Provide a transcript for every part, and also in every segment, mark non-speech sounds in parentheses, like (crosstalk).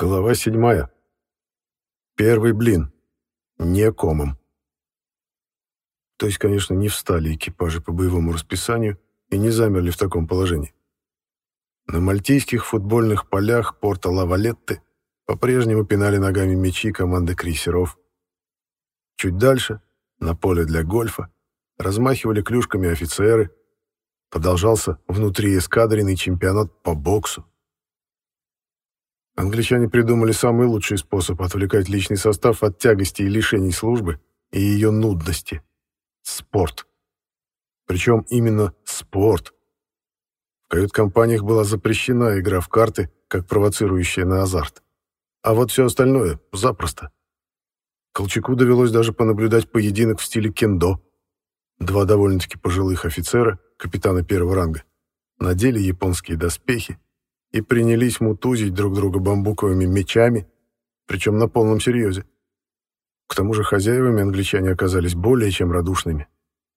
Глава седьмая. Первый блин. Не комом. То есть, конечно, не встали экипажи по боевому расписанию и не замерли в таком положении. На мальтийских футбольных полях порта Лавалетты по-прежнему пинали ногами мячи команды крейсеров. Чуть дальше, на поле для гольфа, размахивали клюшками офицеры. Продолжался внутри эскадренный чемпионат по боксу. Англичане придумали самый лучший способ отвлекать личный состав от тягости и лишений службы и ее нудности. Спорт. Причем именно спорт. В кают-компаниях была запрещена игра в карты, как провоцирующая на азарт. А вот все остальное — запросто. Колчаку довелось даже понаблюдать поединок в стиле кендо. Два довольно-таки пожилых офицера, капитана первого ранга, надели японские доспехи и принялись мутузить друг друга бамбуковыми мечами, причем на полном серьезе. К тому же хозяевами англичане оказались более чем радушными.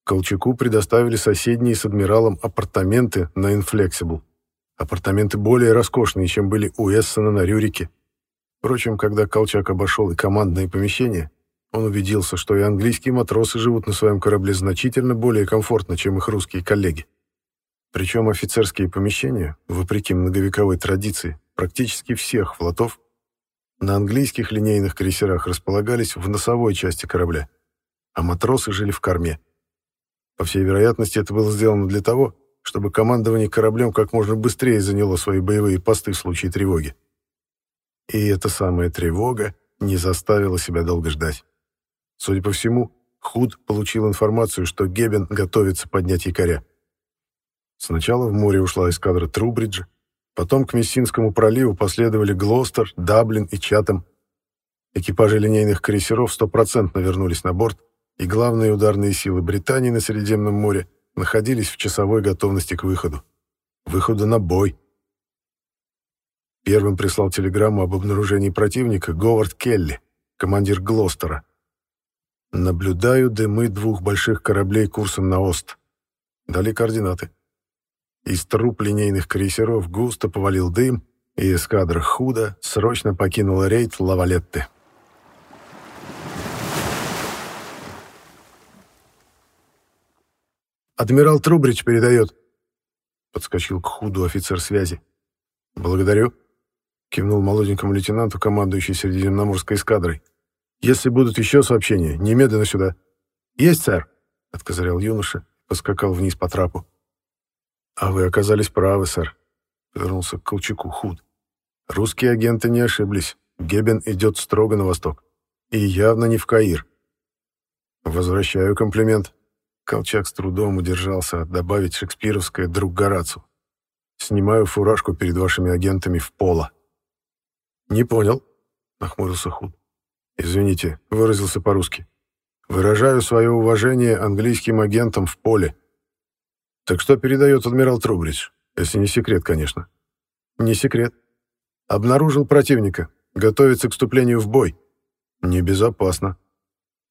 Колчаку предоставили соседние с адмиралом апартаменты на Inflexible. Апартаменты более роскошные, чем были у Эссена на Рюрике. Впрочем, когда Колчак обошел и командные помещения, он убедился, что и английские матросы живут на своем корабле значительно более комфортно, чем их русские коллеги. Причем офицерские помещения, вопреки многовековой традиции, практически всех флотов, на английских линейных крейсерах располагались в носовой части корабля, а матросы жили в корме. По всей вероятности, это было сделано для того, чтобы командование кораблем как можно быстрее заняло свои боевые посты в случае тревоги. И эта самая тревога не заставила себя долго ждать. Судя по всему, Худ получил информацию, что Гебен готовится поднять якоря. Сначала в море ушла эскадра Трубриджа, потом к Мессинскому проливу последовали Глостер, Даблин и Чатам. Экипажи линейных крейсеров стопроцентно вернулись на борт, и главные ударные силы Британии на Средиземном море находились в часовой готовности к выходу. Выходу на бой. Первым прислал телеграмму об обнаружении противника Говард Келли, командир Глостера. «Наблюдаю дымы двух больших кораблей курсом на Ост». Дали координаты. Из труб линейных крейсеров густо повалил дым, и эскадра худо срочно покинула рейд Лавалетты. «Адмирал Трубридж передает», — подскочил к худу офицер связи. «Благодарю», — кивнул молоденькому лейтенанту, командующий Средиземноморской эскадрой. «Если будут еще сообщения, немедленно сюда». «Есть, сэр», — откозырял юноша, поскакал вниз по трапу. «А вы оказались правы, сэр», — повернулся к Колчаку Худ. «Русские агенты не ошиблись. Гебен идет строго на восток. И явно не в Каир». «Возвращаю комплимент». Колчак с трудом удержался добавить шекспировское «друг Горацу». «Снимаю фуражку перед вашими агентами в поло». «Не понял», — нахмурился Худ. «Извините, выразился по-русски. Выражаю свое уважение английским агентам в поле». Так что передает адмирал Трубридж? Если не секрет, конечно. Не секрет. Обнаружил противника. Готовится к вступлению в бой. Небезопасно.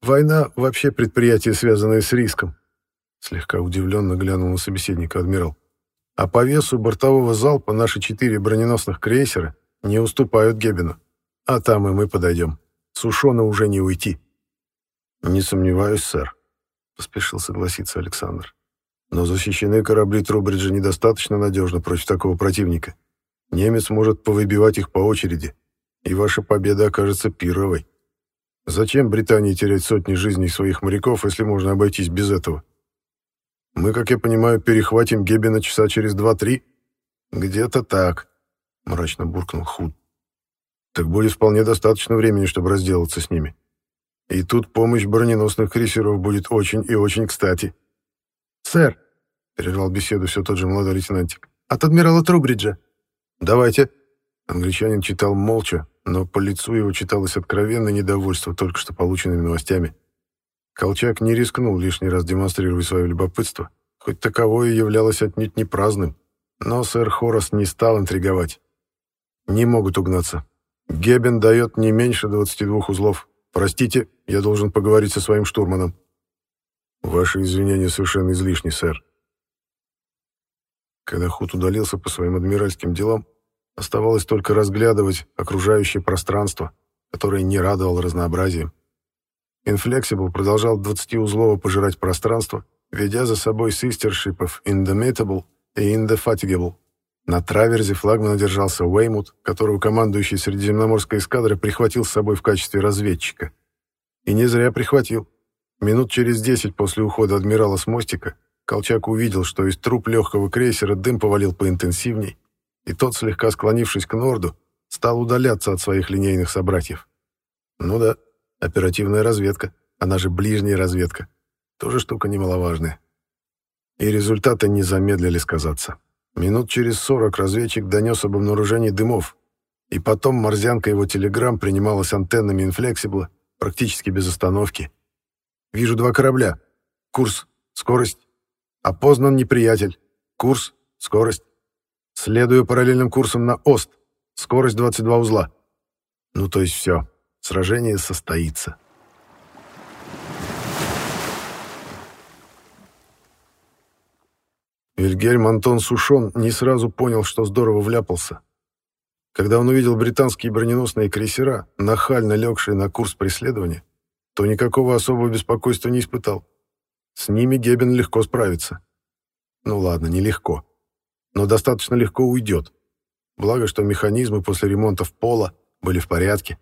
Война — вообще предприятие, связанное с риском. Слегка удивленно глянул на собеседника адмирал. А по весу бортового залпа наши четыре броненосных крейсера не уступают Геббену. А там и мы подойдем. Сушено уже не уйти. Не сомневаюсь, сэр, — поспешил согласиться Александр. Но защищены корабли Трубриджа недостаточно надежно против такого противника. Немец может повыбивать их по очереди, и ваша победа окажется пировой. Зачем Британии терять сотни жизней своих моряков, если можно обойтись без этого? Мы, как я понимаю, перехватим Геббена часа через два-три? Где-то так, — мрачно буркнул Худ. Так будет вполне достаточно времени, чтобы разделаться с ними. И тут помощь броненосных крейсеров будет очень и очень кстати. «Сэр», — прервал беседу все тот же молодой лейтенантик, — «от адмирала Трубриджа». «Давайте». Англичанин читал молча, но по лицу его читалось откровенное недовольство только что полученными новостями. Колчак не рискнул лишний раз демонстрировать свое любопытство, хоть таковое являлось отнюдь не праздным. Но сэр Хорас не стал интриговать. Не могут угнаться. Гебен дает не меньше 22 узлов. Простите, я должен поговорить со своим штурманом. Ваши извинения совершенно излишни, сэр. Когда Худ удалился по своим адмиральским делам, Оставалось только разглядывать окружающее пространство, которое не радовало разнообразием. Inflexible продолжал 20-узлово пожирать пространство, ведя за собой систершипов Indomitable и Indefatigable. На траверзе флагмана держался Уэймут, которого командующий Средиземноморской эскадрой прихватил с собой в качестве разведчика. И не зря прихватил. Минут через десять после ухода адмирала с мостика Колчак увидел, что из труб легкого крейсера дым повалил поинтенсивней, и тот, слегка склонившись к Норду, стал удаляться от своих линейных собратьев. Ну да, оперативная разведка, она же ближняя разведка, тоже штука немаловажная. И результаты не замедлили сказаться. Минут через сорок разведчик донес об обнаружении дымов, и потом морзянка его телеграмм принималась антеннами инфлексибла практически без остановки. «Вижу два корабля. Курс, скорость. Опознан неприятель. Курс, скорость. Следую параллельным курсом на Ост. Скорость 22 узла. Ну, то есть все. Сражение состоится. Вильгельм Антон Сушон не сразу понял, что здорово вляпался. Когда он увидел британские броненосные крейсера, нахально легшие на курс преследования, то никакого особого беспокойства не испытал. С ними Гебен легко справится. Ну ладно, нелегко. Но достаточно легко уйдет. Благо, что механизмы после ремонтов пола были в порядке.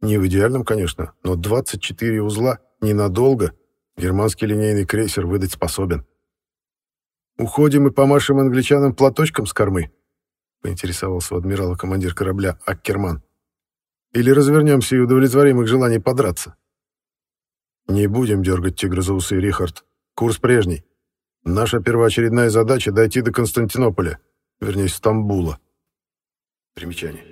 Не в идеальном, конечно, но 24 узла ненадолго германский линейный крейсер выдать способен. «Уходим и помашем англичанам платочком с кормы?» — поинтересовался у адмирала командир корабля Аккерман. «Или развернемся и удовлетворим их желание подраться?» «Не будем дергать тигра за усы, Рихард. Курс прежний. Наша первоочередная задача — дойти до Константинополя, вернее, Стамбула». Примечание.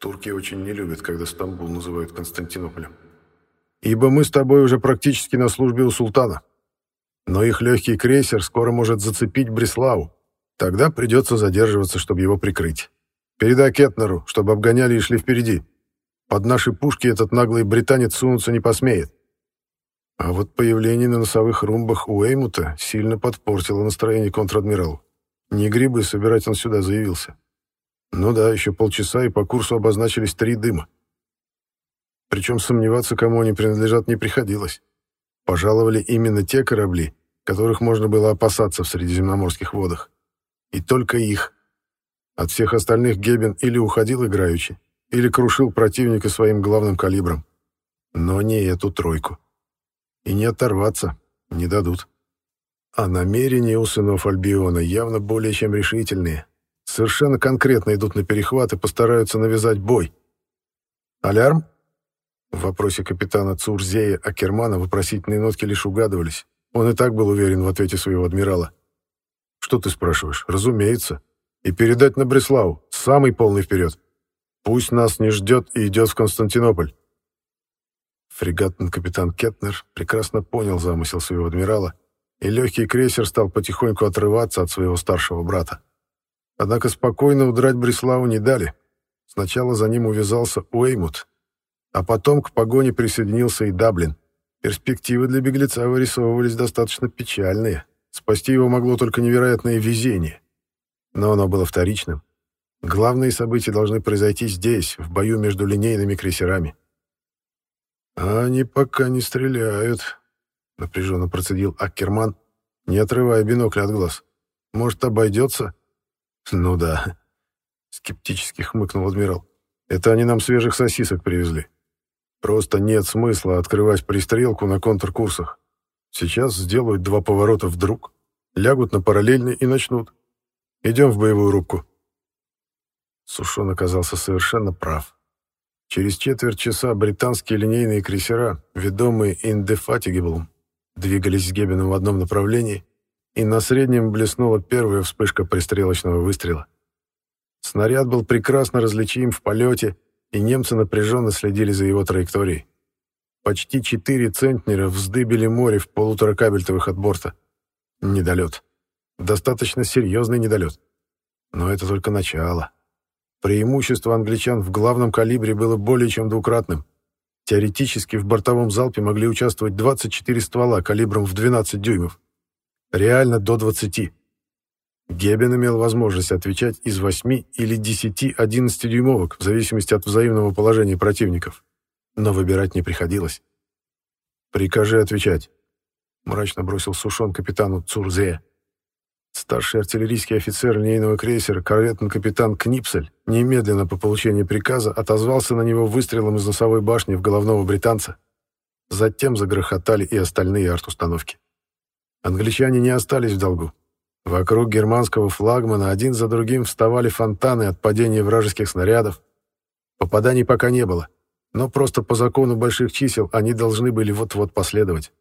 Турки очень не любят, когда Стамбул называют Константинополем. «Ибо мы с тобой уже практически на службе у султана. Но их легкий крейсер скоро может зацепить Бреславу. Тогда придется задерживаться, чтобы его прикрыть. Передай Кетнеру, чтобы обгоняли и шли впереди. Под наши пушки этот наглый британец сунуться не посмеет. А вот появление на носовых румбах у Эймута сильно подпортило настроение контр-адмиралу. Не грибы собирать он сюда заявился. Ну да, еще полчаса, и по курсу обозначились три дыма. Причем сомневаться, кому они принадлежат, не приходилось пожаловали именно те корабли, которых можно было опасаться в средиземноморских водах. И только их. От всех остальных Гебен или уходил играючи, или крушил противника своим главным калибром. Но не эту тройку. И не оторваться не дадут. А намерения у сынов Альбиона явно более чем решительные. Совершенно конкретно идут на перехват и постараются навязать бой. «Алярм?» В вопросе капитана Цурзея Акермана вопросительные нотки лишь угадывались. Он и так был уверен в ответе своего адмирала. «Что ты спрашиваешь? Разумеется. И передать на Бреславу. Самый полный вперед. Пусть нас не ждет и идет в Константинополь». Фрегатный капитан Кетнер прекрасно понял замысел своего адмирала, и легкий крейсер стал потихоньку отрываться от своего старшего брата. Однако спокойно удрать Бреславу не дали. Сначала за ним увязался Уэймут, а потом к погоне присоединился и Даблин. Перспективы для беглеца вырисовывались достаточно печальные. Спасти его могло только невероятное везение. Но оно было вторичным. Главные события должны произойти здесь, в бою между линейными крейсерами. «А они пока не стреляют», — напряженно процедил Аккерман, не отрывая бинокля от глаз. «Может, обойдется?» «Ну да», — скептически хмыкнул адмирал. «Это они нам свежих сосисок привезли. Просто нет смысла открывать пристрелку на контркурсах. Сейчас сделают два поворота вдруг, лягут на параллельный и начнут. Идем в боевую рубку. Сушон оказался совершенно прав. Через четверть часа британские линейные крейсера, ведомые Indefatigable, двигались с Геббеном в одном направлении, и на среднем блеснула первая вспышка пристрелочного выстрела. Снаряд был прекрасно различим в полете и немцы напряженно следили за его траекторией. Почти четыре центнера вздыбили море в полутора кабельтовых от борта. Недолет. Достаточно серьезный недолет. Но это только начало. Преимущество англичан в главном калибре было более чем двукратным. Теоретически в бортовом залпе могли участвовать 24 ствола калибром в 12 дюймов. Реально до 20. Гебен имел возможность отвечать из 8 или 10 11-дюймовок, в зависимости от взаимного положения противников. Но выбирать не приходилось. «Прикажи отвечать», — мрачно бросил Сушон капитану Цурзе. Старший артиллерийский офицер линейного крейсера, корветный-капитан Книпсель, немедленно по получению приказа отозвался на него выстрелом из носовой башни в головного британца. Затем загрохотали и остальные арт-установки. Англичане не остались в долгу. Вокруг германского флагмана один за другим вставали фонтаны от падения вражеских снарядов. Попаданий пока не было, но просто по закону больших чисел они должны были вот-вот последовать.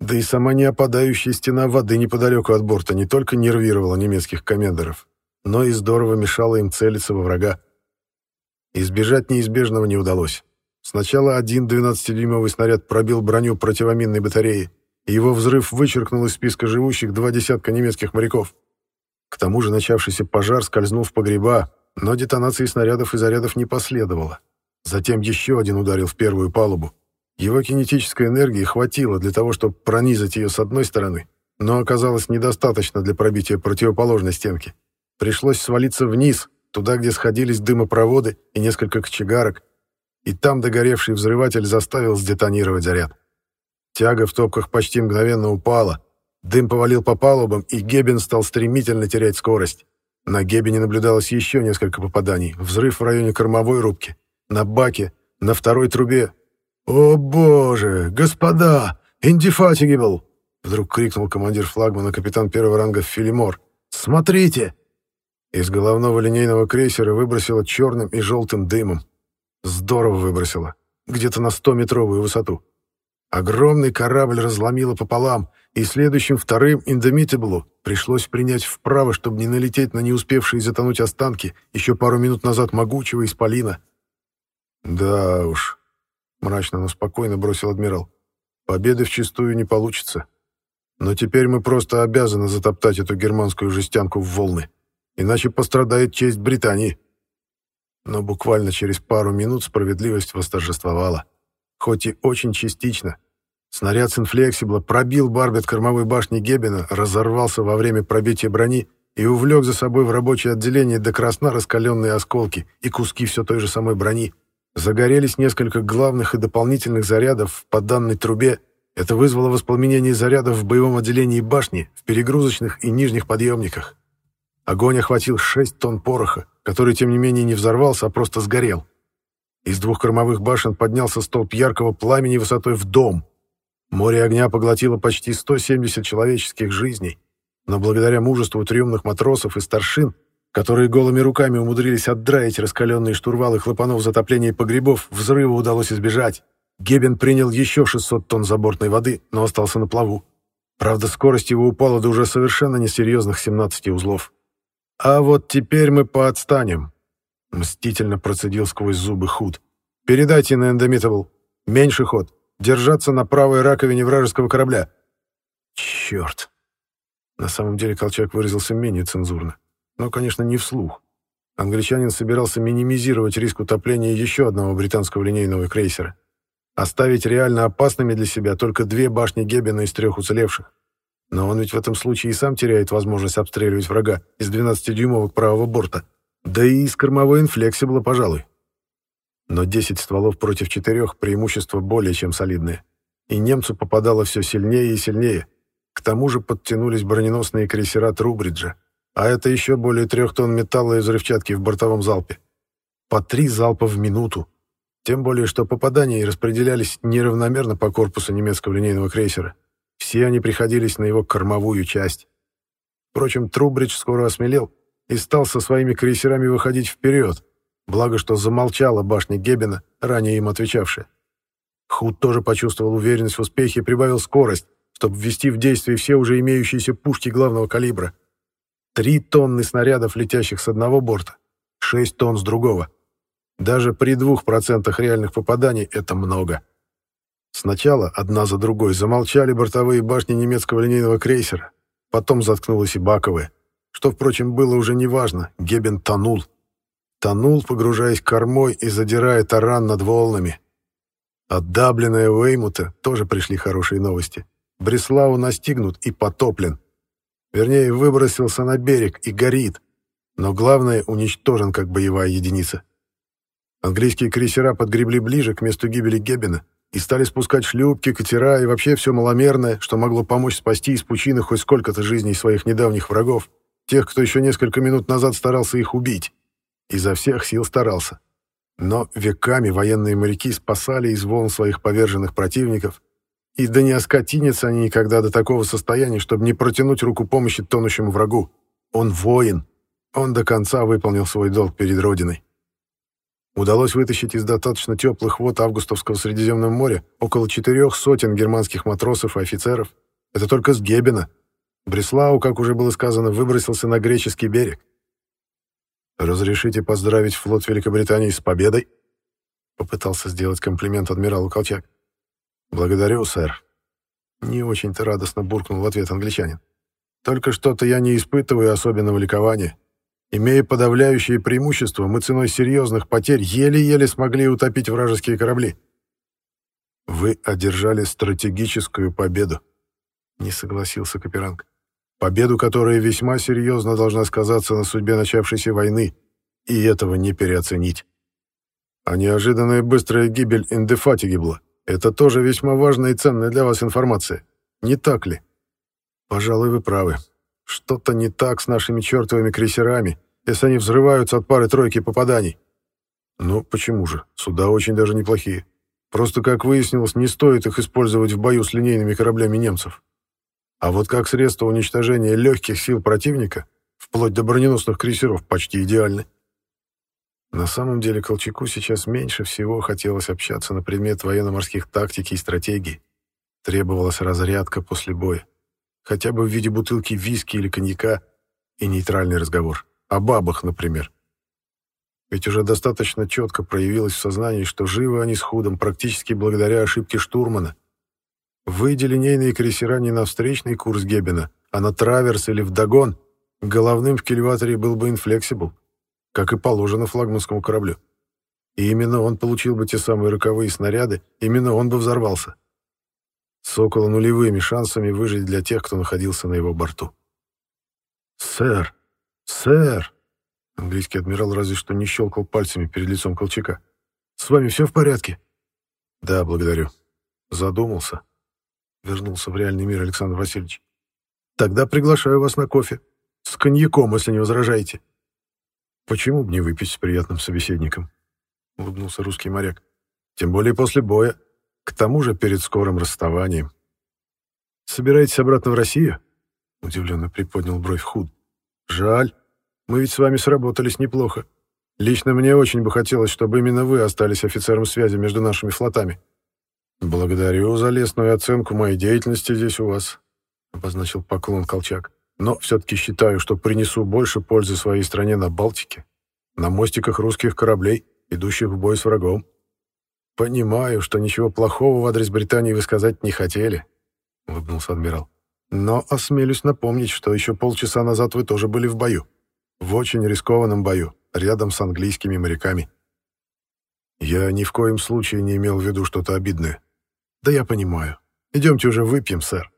Да и сама неопадающая стена воды неподалеку от борта не только нервировала немецких комендоров, но и здорово мешала им целиться во врага. Избежать неизбежного не удалось. Сначала один 12-дюймовый снаряд пробил броню противоминной батареи, его взрыв вычеркнул из списка живущих два десятка немецких моряков. К тому же начавшийся пожар скользнул в погреба, но детонации снарядов и зарядов не последовало. Затем еще один ударил в первую палубу. Его кинетической энергии хватило для того, чтобы пронизать ее с одной стороны, но оказалось недостаточно для пробития противоположной стенки. Пришлось свалиться вниз, туда, где сходились дымопроводы и несколько кочегарок, и там догоревший взрыватель заставил сдетонировать заряд. Тяга в топках почти мгновенно упала. Дым повалил по палубам, и Гебен стал стремительно терять скорость. На Гебене наблюдалось еще несколько попаданий. Взрыв в районе кормовой рубки. На баке, на второй трубе. «О боже! Господа! Индифатигибл!» Вдруг крикнул командир флагмана капитан первого ранга Филимор. «Смотрите!» Из головного линейного крейсера выбросило черным и желтым дымом. Здорово выбросило. Где-то на 100-метровую высоту. Огромный корабль разломило пополам, и следующим вторым Индомитаблу пришлось принять вправо, чтобы не налететь на не успевшие затонуть останки еще пару минут назад могучего исполина. «Да уж», — мрачно, но спокойно бросил адмирал, — «победы вчистую не получится. Но теперь мы просто обязаны затоптать эту германскую жестянку в волны, иначе пострадает честь Британии». Но буквально через пару минут справедливость восторжествовала хоть и очень частично. Снаряд с инфлексибла пробил барбет кормовой башни Геббена, разорвался во время пробития брони и увлек за собой в рабочее отделение до красна раскаленные осколки и куски все той же самой брони. Загорелись несколько главных и дополнительных зарядов по данной трубе. Это вызвало воспламенение зарядов в боевом отделении башни, в перегрузочных и нижних подъемниках. Огонь охватил 6 тонн пороха, который, тем не менее, не взорвался, а просто сгорел. Из двух кормовых башен поднялся столб яркого пламени высотой в дом. Море огня поглотило почти 170 человеческих жизней, но благодаря мужеству трюмных матросов и старшин, которые голыми руками умудрились отдраить раскаленные штурвалы хлопанов затопления погребов, взрыва удалось избежать. Гебен принял еще 600 тонн забортной воды, но остался на плаву. Правда, скорость его упала до уже совершенно несерьезных 17 узлов. А вот теперь мы поотстанем. Мстительно процедил сквозь зубы худ. «Передайте на эндомитабл. Меньше ход. Держаться на правой раковине вражеского корабля». «Черт!» На самом деле Колчак выразился менее цензурно. Но, конечно, не вслух. Англичанин собирался минимизировать риск утопления еще одного британского линейного крейсера. Оставить реально опасными для себя только две башни Геббена из трех уцелевших. Но он ведь в этом случае и сам теряет возможность обстреливать врага из 12-дюймовок правого борта. Да и из кормовой инфлексибла, пожалуй. Но 10 стволов против четырех преимущество более чем солидное. И немцу попадало все сильнее и сильнее. К тому же подтянулись броненосные крейсера Трубриджа. А это еще более трех тонн металла и взрывчатки в бортовом залпе. По три залпа в минуту. Тем более, что попадания распределялись неравномерно по корпусу немецкого линейного крейсера. Все они приходились на его кормовую часть. Впрочем, Трубридж скоро осмелел и стал со своими крейсерами выходить вперед, благо что замолчала башня Геббена, ранее им отвечавшая. Худ тоже почувствовал уверенность в успехе и прибавил скорость, чтобы ввести в действие все уже имеющиеся пушки главного калибра. Три тонны снарядов, летящих с одного борта, шесть тонн с другого. Даже при двух процентах реальных попаданий это много. Сначала одна за другой замолчали бортовые башни немецкого линейного крейсера, потом заткнулась и баковая. Что, впрочем, было уже неважно, Гебен тонул. Тонул, погружаясь кормой и задирая таран над волнами. От Даблина Уэймута тоже пришли хорошие новости. Бреслау настигнут и потоплен. Вернее, выбросился на берег и горит. Но главное, уничтожен как боевая единица. Английские крейсера подгребли ближе к месту гибели Геббена и стали спускать шлюпки, катера и вообще все маломерное, что могло помочь спасти из пучины хоть сколько-то жизней своих недавних врагов, тех, кто еще несколько минут назад старался их убить. Изо всех сил старался. Но веками военные моряки спасали из волн своих поверженных противников, и да не оскотинятся они никогда до такого состояния, чтобы не протянуть руку помощи тонущему врагу. Он воин. Он до конца выполнил свой долг перед Родиной. Удалось вытащить из достаточно теплых вод Августовского Средиземного моря около четырех сотен германских матросов и офицеров. Это только с Гебена. Бреслау, как уже было сказано, выбросился на греческий берег. «Разрешите поздравить флот Великобритании с победой?» Попытался сделать комплимент адмиралу Колчак. «Благодарю, сэр». Не очень-то радостно буркнул в ответ англичанин. «Только что-то я не испытываю особенного ликования. Имея подавляющее преимущество, мы ценой серьезных потерь еле-еле смогли утопить вражеские корабли. Вы одержали стратегическую победу, не согласился Каперанг. Победу, которая весьма серьезно должна сказаться на судьбе начавшейся войны, и этого не переоценить. А неожиданная быстрая гибель Индефатигибла — это тоже весьма важная и ценная для вас информация. Не так ли? Пожалуй, вы правы. Что-то не так с нашими чертовыми крейсерами, если они взрываются от пары-тройки попаданий. Ну, почему же? Суда очень даже неплохие. Просто, как выяснилось, не стоит их использовать в бою с линейными кораблями немцев. А вот как средство уничтожения легких сил противника, вплоть до броненосных крейсеров, почти идеальны. На самом деле Колчаку сейчас меньше всего хотелось общаться на предмет военно-морских тактики и стратегии. Требовалась разрядка после боя хотя бы в виде бутылки виски или коньяка, и нейтральный разговор. О бабах, например. Ведь уже достаточно четко проявилось в сознании, что живы они с Худом практически благодаря ошибке штурмана. Выйди линейные крейсера не на встречный курс Гебена, а на траверс или вдогон, головным в кильватере был бы Инфлексибл, как и положено флагманскому кораблю. И именно он получил бы те самые роковые снаряды, именно он бы взорвался с около нулевыми шансами выжить для тех, кто находился на его борту. «Сэр! Сэр!» Английский адмирал разве что не щелкал пальцами перед лицом Колчака. «С вами все в порядке?» «Да, благодарю. Задумался». Вернулся в реальный мир Александр Васильевич. «Тогда приглашаю вас на кофе. С коньяком, если не возражаете». «Почему бы не выпить с приятным собеседником?» — улыбнулся русский моряк. «Тем более после боя. К тому же перед скорым расставанием. «Собираетесь обратно в Россию?» — удивленно приподнял бровь Худ. «Жаль. Мы ведь с вами сработались неплохо. Лично мне очень бы хотелось, чтобы именно вы остались офицером связи между нашими флотами». «Благодарю за лестную оценку моей деятельности здесь у вас», — обозначил поклон Колчак. «Но все-таки считаю, что принесу больше пользы своей стране на Балтике, на мостиках русских кораблей, идущих в бой с врагом. «Понимаю, что ничего плохого в адрес Британии вы сказать не хотели», — улыбнулся адмирал. «Но осмелюсь напомнить, что еще полчаса назад вы тоже были в бою. В очень рискованном бою, рядом с английскими моряками». «Я ни в коем случае не имел в виду что-то обидное». «Да я понимаю. Идемте уже выпьем, сэр», —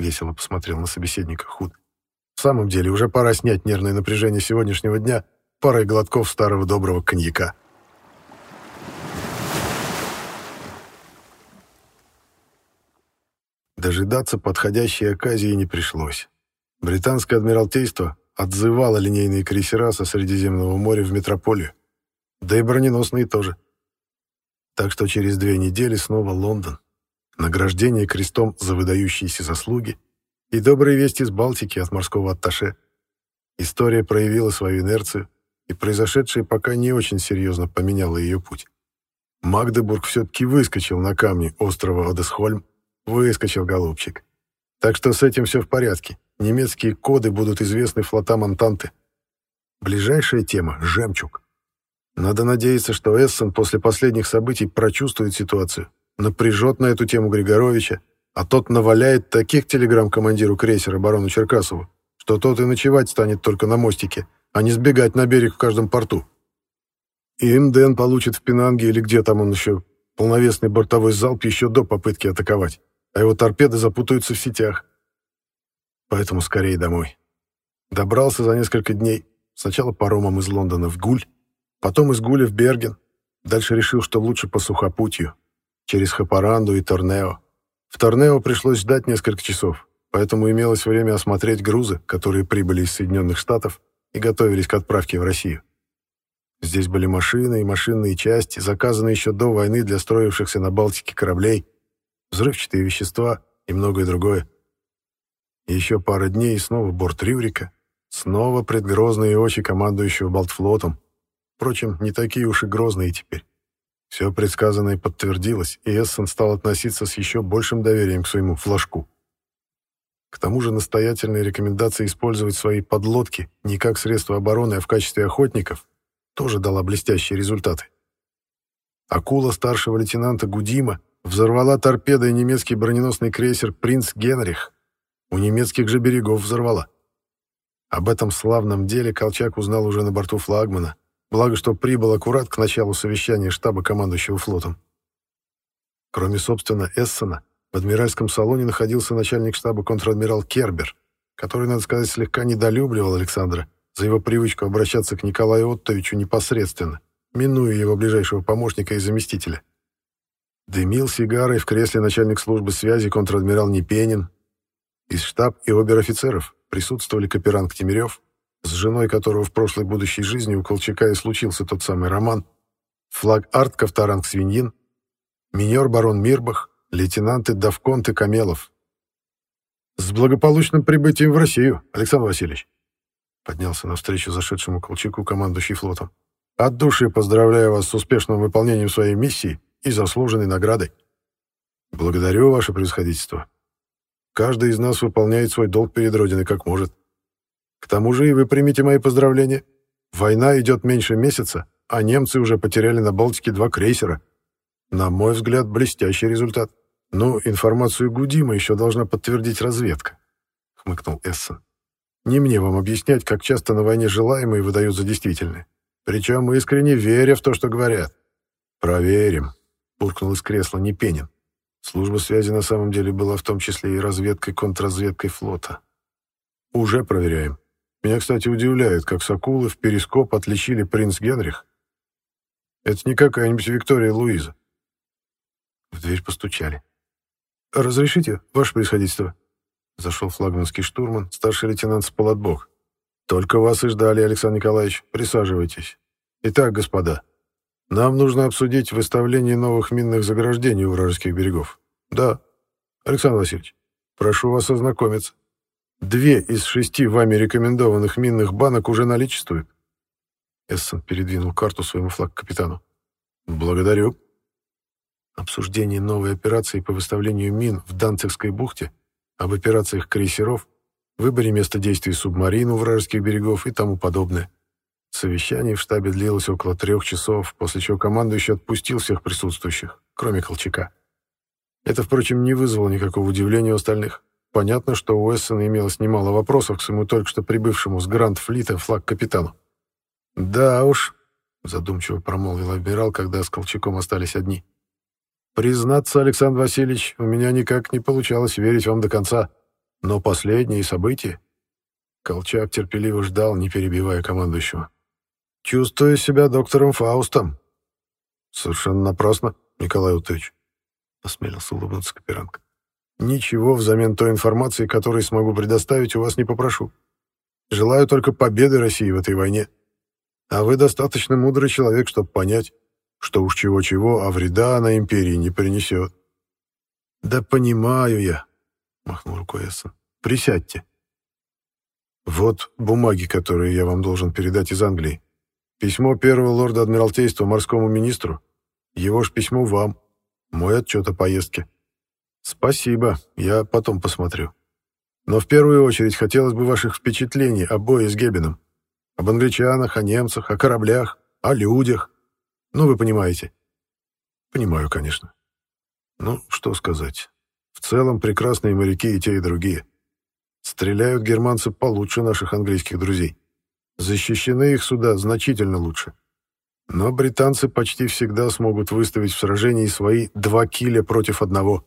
весело посмотрел на собеседника Худ. «В самом деле, уже пора снять нервное напряжение сегодняшнего дня парой глотков старого доброго коньяка». Дожидаться подходящей оказии не пришлось. Британское адмиралтейство отзывало линейные крейсера со Средиземного моря в метрополию. Да и броненосные тоже. Так что через две недели снова Лондон. Награждение крестом за выдающиеся заслуги и добрые вести с Балтики от морского атташе. История проявила свою инерцию, и произошедшее пока не очень серьезно поменяло ее путь. Магдебург все-таки выскочил на камни острова Одесхольм Выскочил, голубчик. Так что с этим все в порядке. Немецкие коды будут известны флотам Антанты. Ближайшая тема — жемчуг. Надо надеяться, что Эссен после последних событий прочувствует ситуацию, напряжет на эту тему Григоровича, а тот наваляет таких телеграмм командиру крейсера барону Черкасову, что тот и ночевать станет только на мостике, а не сбегать на берег в каждом порту. И МДН получит в Пенанге или где там он еще полновесный бортовой залп еще до попытки атаковать а его торпеды запутаются в сетях. поэтому скорее домой. Добрался за несколько дней, сначала паромом из Лондона в Гуль, потом из Гуля в Берген, дальше решил, что лучше по сухопутью, через Хапаранду и Торнео. В Торнео пришлось ждать несколько часов, поэтому имелось время осмотреть грузы, которые прибыли из Соединенных Штатов и готовились к отправке в Россию. Здесь были машины и машинные части, заказанные еще до войны для строившихся на Балтике кораблей, взрывчатые вещества и многое другое. еще пара дней и снова борт Рюрика, снова предгрозные очи командующего Балтфлотом. Впрочем, не такие уж и грозные теперь. Все предсказанное подтвердилось, и Эссен стал относиться с еще большим доверием к своему флажку. К тому же настоятельные рекомендации использовать свои подлодки не как средство обороны, а в качестве охотников тоже дала блестящие результаты. Акула старшего лейтенанта Гудима взорвала торпедой немецкий броненосный крейсер «Принц Генрих». У немецких же берегов взорвала. Об этом славном деле Колчак узнал уже на борту флагмана, благо что прибыл аккурат к началу совещания штаба командующего флотом. Кроме, собственно, Эссена, в адмиральском салоне находился начальник штаба контр-адмирал Кербер, который, надо сказать, слегка недолюбливал Александра за его привычку обращаться к Николаю Оттовичу непосредственно, минуя его ближайшего помощника и заместителя. Дымил сигарой в кресле начальник службы связи контр-адмирал Непенин. Из штаб и обер-офицеров присутствовали Каперанг Тимирев, с женой которого в прошлой будущей жизни у Колчака и случился тот самый роман, флаг-арт Ковторанг Свиньин, минер барон Мирбах, лейтенанты Давконт и Камелов. «С благополучным прибытием в Россию, Александр Васильевич!» Поднялся навстречу зашедшему Колчаку командующий флотом. «От души поздравляю вас с успешным выполнением своей миссии и заслуженной наградой. Благодарю, ваше превосходительство. Каждый из нас выполняет свой долг перед Родиной как может. К тому же и вы примите мои поздравления. Война идет меньше месяца, а немцы уже потеряли на Балтике два крейсера. На мой взгляд, блестящий результат. Но информацию Гудима еще должна подтвердить разведка, — хмыкнул Эссен. Не мне вам объяснять, как часто на войне желаемые выдают за действительные. Причем искренне веря в то, что говорят. Проверим, — буркнул из кресла Непенин. Служба связи на самом деле была в том числе и разведкой, контрразведкой флота. Уже проверяем. Меня, кстати, удивляет, как Сокулы в перископ отличили принц Генрих. Это не какая-нибудь Виктория Луиза. В дверь постучали. «Разрешите, ваше происходительство?» Зашел флагманский штурман, старший лейтенант Сполотбок. «Только вас и ждали, Александр Николаевич. Присаживайтесь. Итак, господа, нам нужно обсудить выставление новых минных заграждений у вражеских берегов. Да, Александр Васильевич, прошу вас ознакомиться. Две из шести вами рекомендованных минных банок уже наличествуют. Эссен передвинул карту своему флаг-капитану. Благодарю. Обсуждение новой операции по выставлению мин в Данцигской бухте, об операциях крейсеров, выборе места действий субмарин у вражеских берегов и тому подобное. Совещание в штабе длилось около трех часов, после чего командующий отпустил всех присутствующих, кроме Колчака. Это, впрочем, не вызвало никакого удивления у остальных. Понятно, что у Эссена имелось немало вопросов к своему только что прибывшему с Гранд-флита флаг-капитану. «Да уж», — задумчиво промолвил адмирал, когда с Колчаком остались одни. «Признаться, Александр Васильевич, у меня никак не получалось верить вам до конца. Но последние события...» Колчак терпеливо ждал, не перебивая командующего. «Чувствую себя доктором Фаустом». «Совершенно напрасно, Николай Утович», — осмелился улыбнуться Каперанг. Ничего взамен той информации, которую смогу предоставить, у вас не попрошу. Желаю только победы России в этой войне. А вы достаточно мудрый человек, чтобы понять, что уж чего-чего, а вреда она империи не принесет. «Да понимаю я», — махнул рукой Эссон. «Присядьте». «Вот бумаги, которые я вам должен передать из Англии. Письмо первого лорда Адмиралтейства морскому министру, его ж письмо вам, мой отчет о поездке». «Спасибо, я потом посмотрю. Но в первую очередь хотелось бы ваших впечатлений о бое с Геббином. Об англичанах, о немцах, о кораблях, о людях. Ну, вы понимаете». «Понимаю, конечно. Ну, что сказать. В целом, прекрасные моряки и те, и другие. Стреляют германцы получше наших английских друзей. Защищены их суда значительно лучше. Но британцы почти всегда смогут выставить в сражении свои два киля против одного»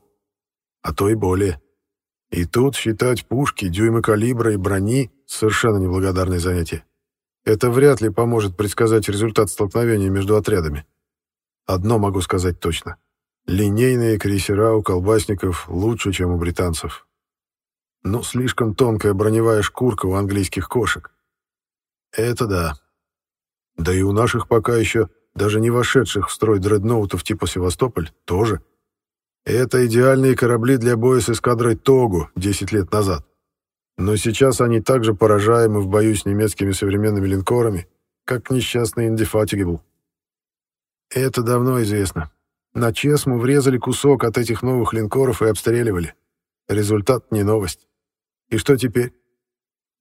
а то и более. И тут считать пушки, дюймы калибра и брони — совершенно неблагодарное занятие. Это вряд ли поможет предсказать результат столкновения между отрядами. Одно могу сказать точно. Линейные крейсера у колбасников лучше, чем у британцев. Ну, слишком тонкая броневая шкурка у английских кошек. Это да. Да и у наших пока еще, даже не вошедших в строй дредноутов типа «Севастополь», тоже. Это идеальные корабли для боя с эскадрой «Тогу» 10 лет назад. Но сейчас они также поражаемы в бою с немецкими современными линкорами, как несчастный «Индефатигибл». Это давно известно. На Чесму врезали кусок от этих новых линкоров и обстреливали. Результат не новость. И что теперь?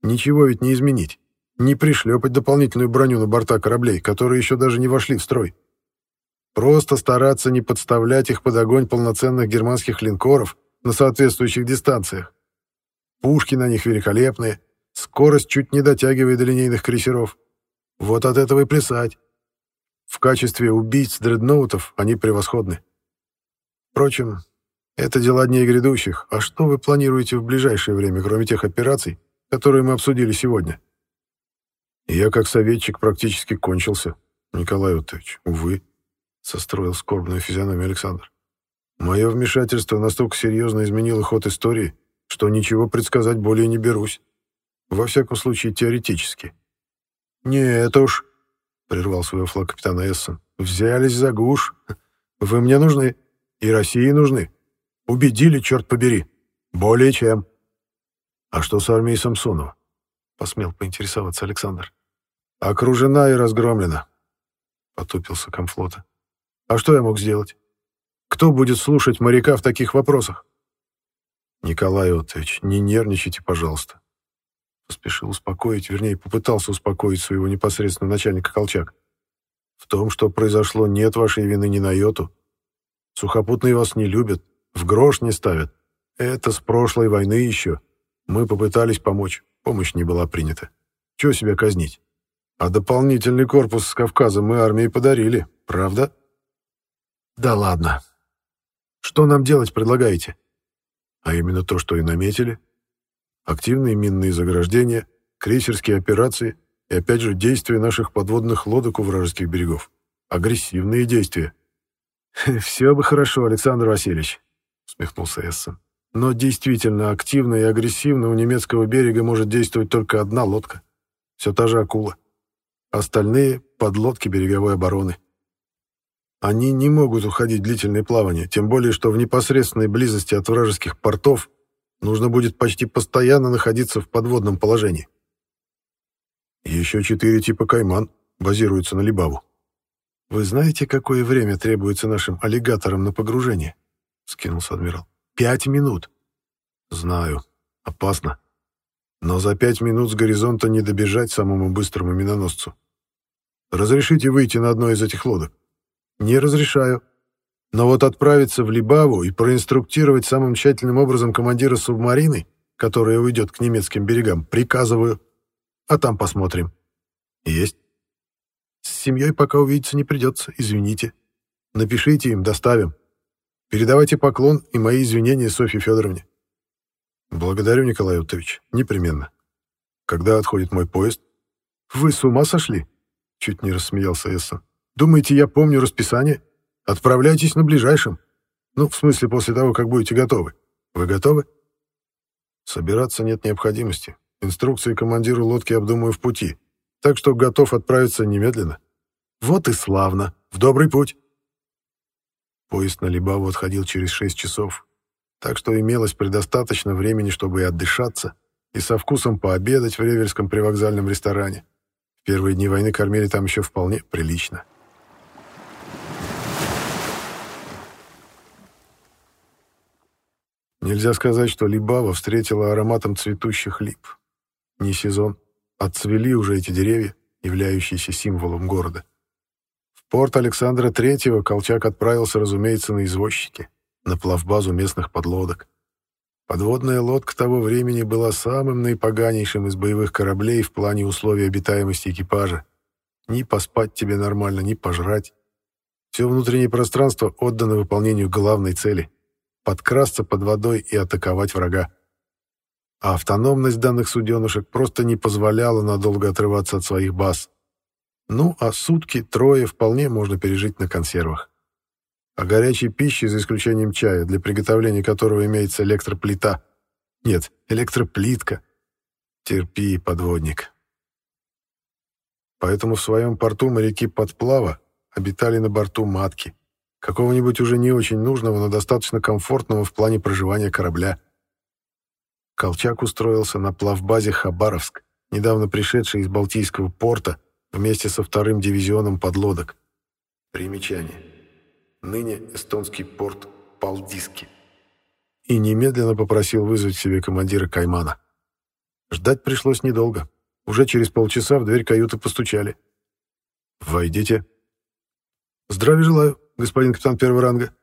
Ничего ведь не изменить не пришлепать дополнительную броню на борта кораблей, которые еще даже не вошли в строй. Просто стараться не подставлять их под огонь полноценных германских линкоров на соответствующих дистанциях. Пушки на них великолепные, скорость чуть не дотягивает до линейных крейсеров. Вот от этого и плясать. В качестве убийц дредноутов они превосходны. Впрочем, это дела дней грядущих. А что вы планируете в ближайшее время, кроме тех операций, которые мы обсудили сегодня? Я, как советчик, практически кончился, Николай Оттович, увы, состроил скорбную физиономию Александр. Мое вмешательство настолько серьезно изменило ход истории, что ничего предсказать более не берусь. Во всяком случае, теоретически. «Не, это уж...» — прервал своего флаг капитана Эссон. «Взялись за гуш. Вы мне нужны. И России нужны. Убедили, черт побери. Более чем». «А что с армией Самсонова?» — посмел поинтересоваться Александр. «Окружена и разгромлена», — потупился комфлота. «А что я мог сделать? Кто будет слушать моряка в таких вопросах?» «Николай Отович, не нервничайте, пожалуйста», — поспешил успокоить, вернее, попытался успокоить своего непосредственного начальника Колчак. «В том, что произошло, нет вашей вины ни на йоту. Сухопутные вас не любят, в грош не ставят. Это с прошлой войны еще. Мы попытались помочь. Помощь не была принята. Чего себя казнить? А дополнительный корпус с Кавказа мы армии подарили, правда? Да ладно. Что нам делать предлагаете? А именно то, что и наметили. Активные минные заграждения, крейсерские операции и, опять же, действия наших подводных лодок у вражеских берегов. Агрессивные действия. (laughs) «Все бы хорошо, Александр Васильевич», — усмехнулся Эссен. Но действительно активно и агрессивно у немецкого берега может действовать только одна лодка. Все та же акула. Остальные — подлодки береговой обороны. Они не могут уходить в длительное плавание, тем более, что в непосредственной близости от вражеских портов нужно будет почти постоянно находиться в подводном положении. Еще четыре типа «Кайман» базируются на Либаву. «Вы знаете, какое время требуется нашим аллигаторам на погружение?» — скинулся адмирал. Пять минут. Знаю. Опасно. Но за пять минут с горизонта не добежать самому быстрому миноносцу. Разрешите выйти на одной из этих лодок? Не разрешаю. Но вот отправиться в Либаву и проинструктировать самым тщательным образом командира субмарины, которая уйдет к немецким берегам, приказываю. А там посмотрим. Есть. С семьей пока увидеться не придется, извините. Напишите им, доставим. Передавайте поклон и мои извинения Софье Федоровне. Благодарю, Николай Оттович. Непременно. Когда отходит мой поезд? Вы с ума сошли? Чуть не рассмеялся Эссон. Думаете, я помню расписание? Отправляйтесь на ближайшем. Ну, в смысле, после того, как будете готовы. Вы готовы? Собираться нет необходимости. Инструкции командиру лодки обдумаю в пути. Так что готов отправиться немедленно. Вот и славно. В добрый путь. Поезд на Либаву отходил через 6 часов, так что имелось предостаточно времени, чтобы и отдышаться, и со вкусом пообедать в Ревельском привокзальном ресторане. В первые дни войны кормили там еще вполне прилично. Нельзя сказать, что Либава встретила ароматом цветущих лип. Не сезон. Отцвели уже эти деревья, являющиеся символом города порт Александра III Колчак отправился, разумеется, на извозчики, на плавбазу местных подлодок. Подводная лодка того времени была самым наипоганейшим из боевых кораблей в плане условий обитаемости экипажа. Ни поспать тебе нормально, ни пожрать. Все внутреннее пространство отдано выполнению главной цели — подкрасться под водой и атаковать врага. а автономность данных суденышек просто не позволяла надолго отрываться от своих баз. Ну, а сутки трое вполне можно пережить на консервах. А горячей пищи, за исключением чая, для приготовления которого имеется электроплита. Нет, электроплитка. Терпи, подводник. Поэтому в своем порту моряки подплава обитали на борту матки, какого-нибудь уже не очень нужного, но достаточно комфортного в плане проживания корабля. Колчак устроился на плавбазе Хабаровск, недавно пришедший из Балтийского порта вместе со вторым дивизионом подлодок. Примечание ныне эстонский порт Палдиски, и немедленно попросил вызвать себе командира Каймана. Ждать пришлось недолго. Уже через полчаса в дверь каюты постучали. «Войдите». «Здравия желаю, господин капитан первого ранга».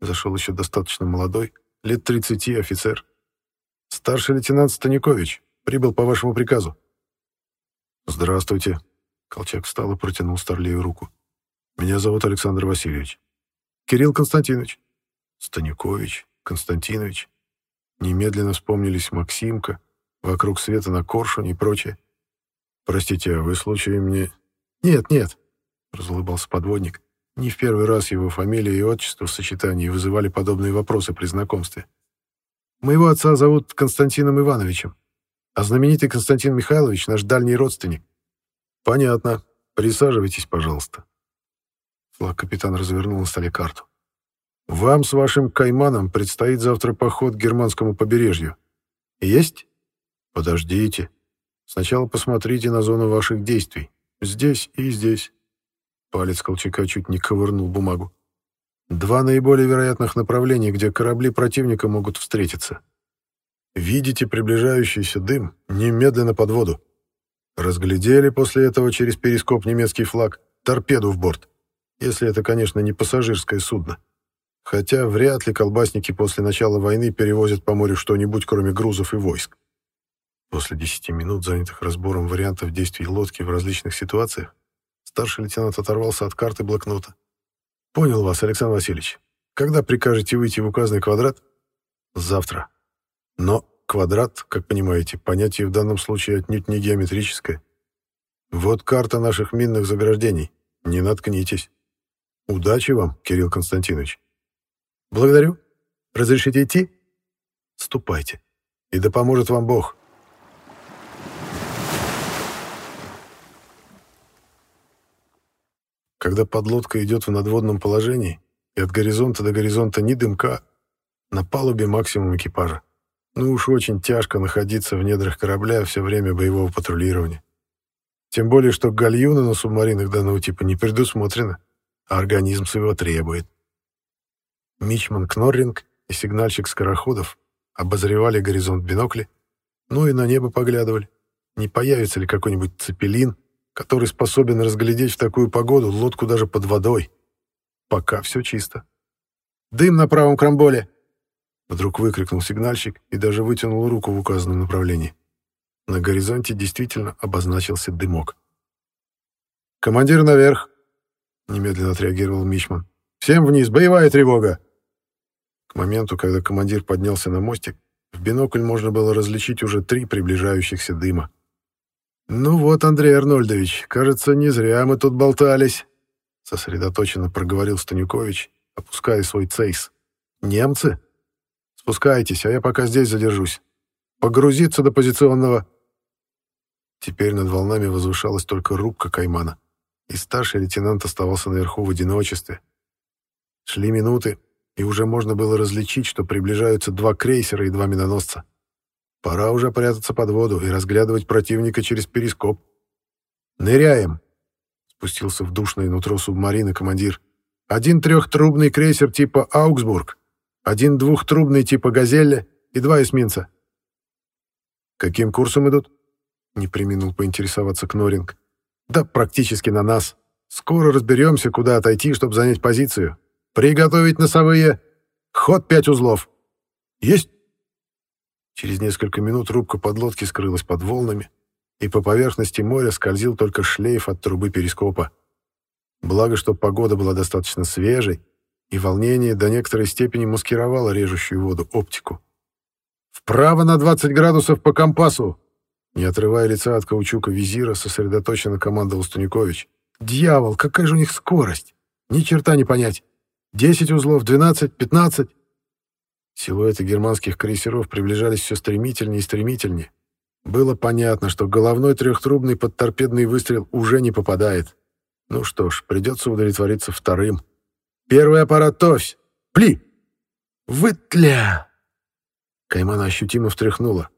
Зашел еще достаточно молодой, лет 30 офицер. «Старший лейтенант Станикович прибыл по вашему приказу». «Здравствуйте». Колчак встал и протянул Старлею руку. «Меня зовут Александр Васильевич. Кирилл Константинович. Станикович, Константинович. Немедленно вспомнились Максимка, вокруг света на коршуне и прочее. «Простите, а вы случаем мне...» «Нет, нет», — разулыбался подводник. Не в первый раз его фамилия и отчество в сочетании вызывали подобные вопросы при знакомстве. «Моего отца зовут Константином Ивановичем, а знаменитый Константин Михайлович — наш дальний родственник». «Понятно. Присаживайтесь, пожалуйста». Флаг-капитан развернул на столе карту. «Вам с вашим кайманом предстоит завтра поход к германскому побережью. Есть? Подождите. Сначала посмотрите на зону ваших действий. Здесь и здесь». Палец Колчака чуть не ковырнул бумагу. «Два наиболее вероятных направления, где корабли противника могут встретиться. Видите приближающийся дым? Немедленно под воду. Разглядели после этого через перископ немецкий флаг, торпеду в борт. Если это, конечно, не пассажирское судно. Хотя вряд ли колбасники после начала войны перевозят по морю что-нибудь, кроме грузов и войск. После десяти минут, занятых разбором вариантов действий лодки в различных ситуациях, старший лейтенант оторвался от карты блокнота. «Понял вас, Александр Васильевич. Когда прикажете выйти в указанный квадрат?» «Завтра. Но квадрат, как понимаете, понятие в данном случае отнюдь не геометрическое. Вот карта наших минных заграждений. Не наткнитесь». Удачи вам, Кирилл Константинович. Благодарю. Разрешите идти? Ступайте. И да поможет вам Бог. Когда подлодка идет в надводном положении, и от горизонта до горизонта ни дымка, на палубе максимум экипажа. Ну уж очень тяжко находиться в недрах корабля все время боевого патрулирования. Тем более, что гальюны на субмаринах данного типа не предусмотрены а организм своего требует. Мичман Кнорринг и сигнальщик скороходов обозревали горизонт бинокли, ну и на небо поглядывали, не появится ли какой-нибудь цепелин, который способен разглядеть в такую погоду лодку даже под водой. Пока все чисто. «Дым на правом крамболе!» Вдруг выкрикнул сигнальщик и даже вытянул руку в указанном направлении. На горизонте действительно обозначился дымок. «Командир наверх!» — немедленно отреагировал Мичман. «Всем вниз! Боевая тревога!» К моменту, когда командир поднялся на мостик, в бинокль можно было различить уже три приближающихся дыма. «Ну вот, Андрей Арнольдович, кажется, не зря мы тут болтались», — сосредоточенно проговорил Станюкович, опуская свой цейс. «Немцы? Спускайтесь, а я пока здесь задержусь. Погрузиться до позиционного...» Теперь над волнами возвышалась только рубка Каймана и старший лейтенант оставался наверху в одиночестве. Шли минуты, и уже можно было различить, что приближаются два крейсера и два миноносца. Пора уже прятаться под воду и разглядывать противника через перископ. «Ныряем!» — спустился в душное нутро субмарины командир. «Один трехтрубный крейсер типа «Аугсбург», один двухтрубный типа «Газелле» и два эсминца». «Каким курсом идут?» — не приминул поинтересоваться Кноринг. Да практически на нас. Скоро разберемся, куда отойти, чтобы занять позицию. Приготовить носовые. Ход пять узлов. Есть. Через несколько минут рубка подлодки скрылась под волнами, и по поверхности моря скользил только шлейф от трубы перископа. Благо, что погода была достаточно свежей, и волнение до некоторой степени маскировало режущую воду оптику. «Вправо на 20 градусов по компасу!» Не отрывая лица от каучука визира, сосредоточенно командовал Станюкович. «Дьявол, какая же у них скорость! Ни черта не понять! Десять узлов, двенадцать, пятнадцать!» Силуэты германских крейсеров приближались все стремительнее и стремительнее. Было понятно, что головной трехтрубный подторпедный выстрел уже не попадает. Ну что ж, придется удовлетвориться вторым. «Первый аппарат товсь! Пли!» «Вытля!» Каймана ощутимо встряхнула.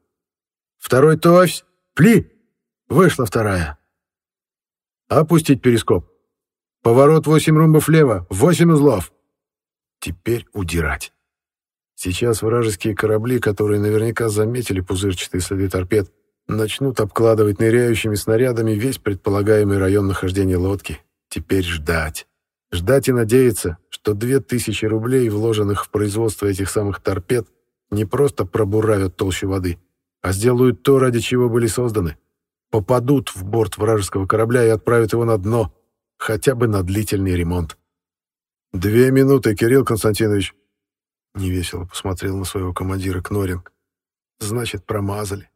«Второй товсь! Пли!» Вышла вторая. «Опустить перископ. Поворот восемь румбов влево, восемь узлов!» Теперь удирать. Сейчас вражеские корабли, которые наверняка заметили пузырчатые следы торпед, начнут обкладывать ныряющими снарядами весь предполагаемый район нахождения лодки. Теперь ждать. Ждать и надеяться, что две тысячи рублей, вложенных в производство этих самых торпед, не просто пробуравят толщу воды, а сделают то, ради чего были созданы. Попадут в борт вражеского корабля и отправят его на дно, хотя бы на длительный ремонт. «Две минуты, Кирилл Константинович», Невесело посмотрел на своего командира Кноринг. Значит, промазали.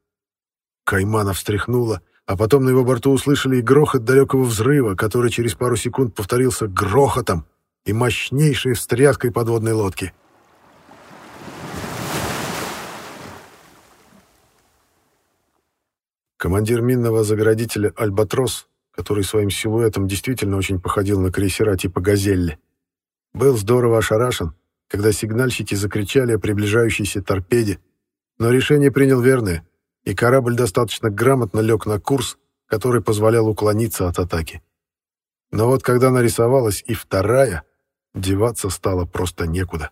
Каймана встряхнула, а потом на его борту услышали и грохот далекого взрыва, который через пару секунд повторился грохотом и мощнейшей встряской подводной лодки. Командир минного заградителя «Альбатрос», который своим силуэтом действительно очень походил на крейсера типа «Газелли», был здорово ошарашен, когда сигнальщики закричали о приближающейся торпеде, но решение принял верное, и корабль достаточно грамотно лег на курс, который позволял уклониться от атаки. Но вот когда нарисовалась и вторая, деваться стало просто некуда.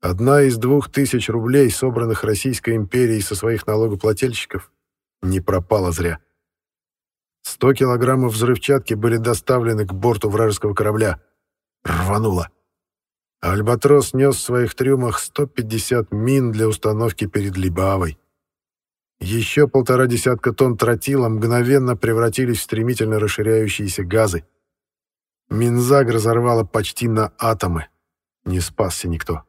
Одна из двух тысяч рублей, собранных Российской империей со своих налогоплательщиков, не пропала зря. Сто килограммов взрывчатки были доставлены к борту вражеского корабля. Рвануло. Альбатрос нес в своих трюмах 150 мин для установки перед Либавой. Еще полтора десятка тонн тротила мгновенно превратились в стремительно расширяющиеся газы. Минзаг разорвало почти на атомы. Не спасся никто.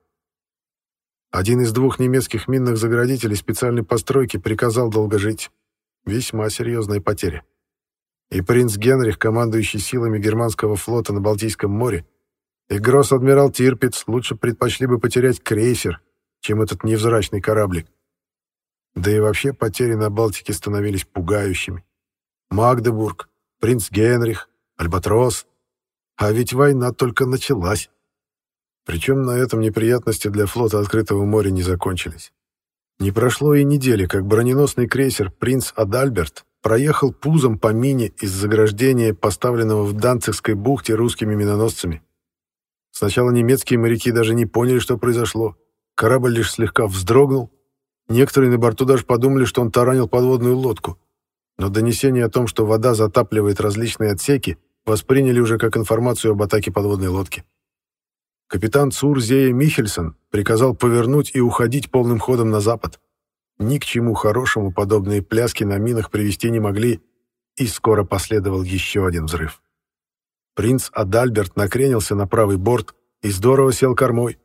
Один из двух немецких минных заградителей специальной постройки приказал долго жить. Весьма серьезная потеря. И принц Генрих, командующий силами германского флота на Балтийском море, и гросс-адмирал Тирпиц лучше предпочли бы потерять крейсер, чем этот невзрачный кораблик. Да и вообще потери на Балтике становились пугающими. Магдебург, принц Генрих, Альбатрос. А ведь война только началась. Причем на этом неприятности для флота открытого моря не закончились. Не прошло и недели, как броненосный крейсер «Принц Адальберт» проехал пузом по мине из заграждения, поставленного в Данцигской бухте русскими миноносцами. Сначала немецкие моряки даже не поняли, что произошло. Корабль лишь слегка вздрогнул. Некоторые на борту даже подумали, что он таранил подводную лодку. Но донесение о том, что вода затапливает различные отсеки, восприняли уже как информацию об атаке подводной лодки. Капитан ЦУР Михельсон приказал повернуть и уходить полным ходом на запад. Ни к чему хорошему подобные пляски на минах привести не могли, и скоро последовал еще один взрыв. Принц Адальберт накренился на правый борт и здорово сел кормой.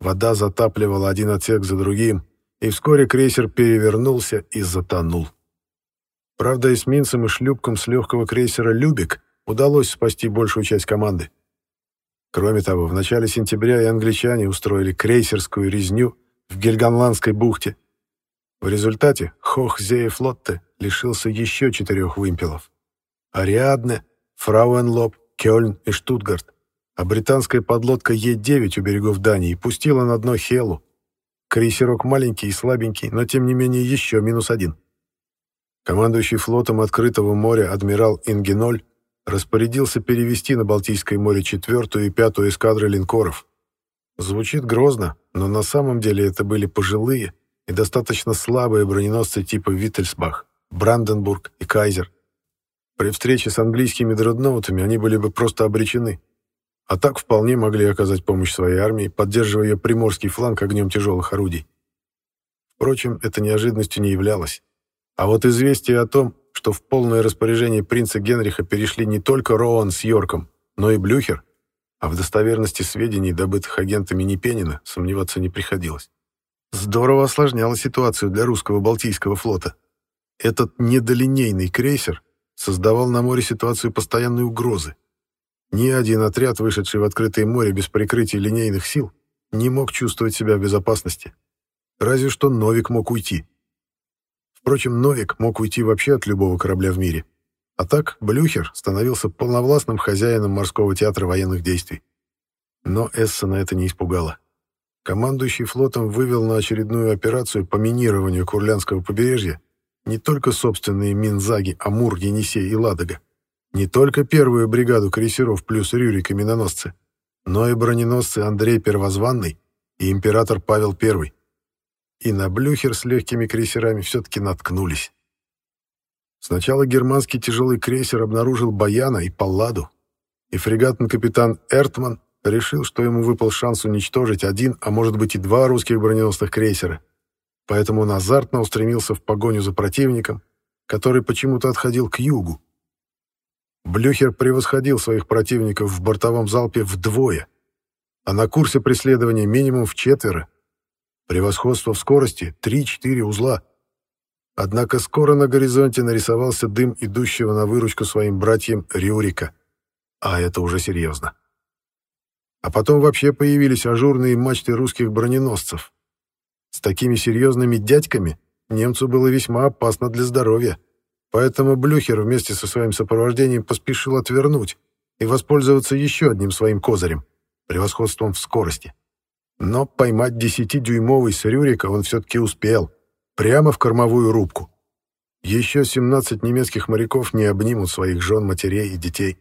Вода затапливала один отсек за другим, и вскоре крейсер перевернулся и затонул. Правда, эсминцам и шлюпкам с легкого крейсера «Любик» удалось спасти большую часть команды. Кроме того, в начале сентября и англичане устроили крейсерскую резню в Гельганландской бухте. В результате Хохзеефлотте лишился еще четырех вымпелов. Ариадне, Фрауенлоб, Кёльн и Штутгарт, а британская подлодка Е-9 у берегов Дании пустила на дно Хелу. Крейсерок маленький и слабенький, но тем не менее еще минус один. Командующий флотом открытого моря адмирал Ингеноль распорядился перевести на Балтийское море четвертую и пятую эскадры линкоров. Звучит грозно, но на самом деле это были пожилые и достаточно слабые броненосцы типа Виттельсбах, Бранденбург и Кайзер. При встрече с английскими дредноутами они были бы просто обречены. А так вполне могли оказать помощь своей армии, поддерживая ее приморский фланг огнем тяжелых орудий. Впрочем, это неожиданностью не являлось. А вот известие о том, что в полное распоряжение принца Генриха перешли не только Роан с Йорком, но и Блюхер, а в достоверности сведений, добытых агентами Непенина, сомневаться не приходилось. здорово осложняло ситуацию для русского Балтийского флота. Этот недолинейный крейсер создавал на море ситуацию постоянной угрозы. Ни один отряд, вышедший в открытое море без прикрытия линейных сил, не мог чувствовать себя в безопасности. Разве что Новик мог уйти. Впрочем, Новик мог уйти вообще от любого корабля в мире. А так Блюхер становился полновластным хозяином морского театра военных действий. Но Эссена это не испугало. Командующий флотом вывел на очередную операцию по минированию Курлянского побережья не только собственные Минзаги, Амур, Енисей и Ладога, не только первую бригаду крейсеров плюс Рюрик и миноносцы, но и броненосцы Андрей Первозванный и император Павел I. И на Блюхер с легкими крейсерами все-таки наткнулись. Сначала германский тяжелый крейсер обнаружил Баяна и Палладу, и фрегатный капитан Эртман решил, что ему выпал шанс уничтожить один, а может быть и два русских броненосных крейсера. Поэтому он азартно устремился в погоню за противником, который почему-то отходил к югу. Блюхер превосходил своих противников в бортовом залпе вдвое, а на курсе преследования минимум в четверо. Превосходство в скорости — 3-4 узла. Однако скоро на горизонте нарисовался дым идущего на выручку своим братьям Рюрика. А это уже серьезно. А потом вообще появились ажурные мачты русских броненосцев. С такими серьезными дядьками немцу было весьма опасно для здоровья. Поэтому Блюхер вместе со своим сопровождением поспешил отвернуть и воспользоваться еще одним своим козырем — превосходством в скорости. Но поймать десятидюймовый с Рюрика он все-таки успел, прямо в кормовую рубку. Еще 17 немецких моряков не обнимут своих жен, матерей и детей.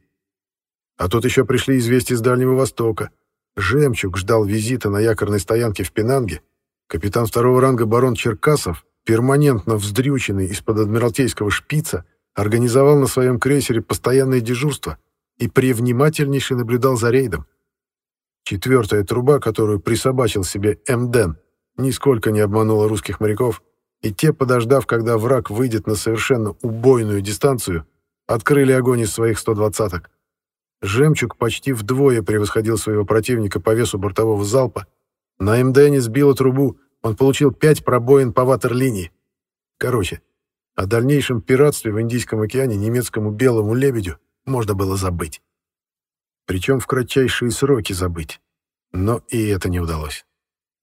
А тут еще пришли известия с Дальнего Востока. «Жемчуг» ждал визита на якорной стоянке в Пенанге. Капитан второго ранга барон Черкасов, перманентно вздрюченный из-под адмиралтейского шпица, организовал на своем крейсере постоянное дежурство и превнимательнейше наблюдал за рейдом. Четвертая труба, которую присобачил себе Мден, нисколько не обманула русских моряков, и те, подождав, когда враг выйдет на совершенно убойную дистанцию, открыли огонь из своих 120-ок. «Жемчуг» почти вдвое превосходил своего противника по весу бортового залпа. На МДНе сбило трубу, он получил пять пробоин по ватерлинии. Короче, о дальнейшем пиратстве в Индийском океане немецкому «Белому лебедю» можно было забыть. Причем в кратчайшие сроки забыть. Но и это не удалось.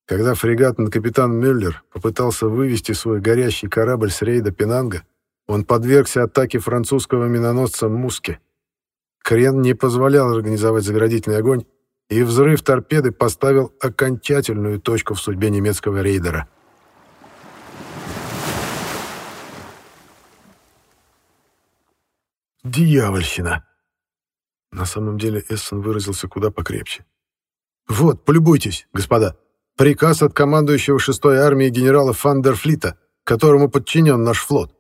Когда фрегатный капитан Мюллер попытался вывести свой горящий корабль с рейда Пенанга, он подвергся атаке французского миноносца «Муске», Крен не позволял организовать заградительный огонь, и взрыв торпеды поставил окончательную точку в судьбе немецкого рейдера. «Дьявольщина!» На самом деле Эссен выразился куда покрепче. «Вот, полюбуйтесь, господа. Приказ от командующего 6-й армии генерала Фандерфлита, которому подчинен наш флот.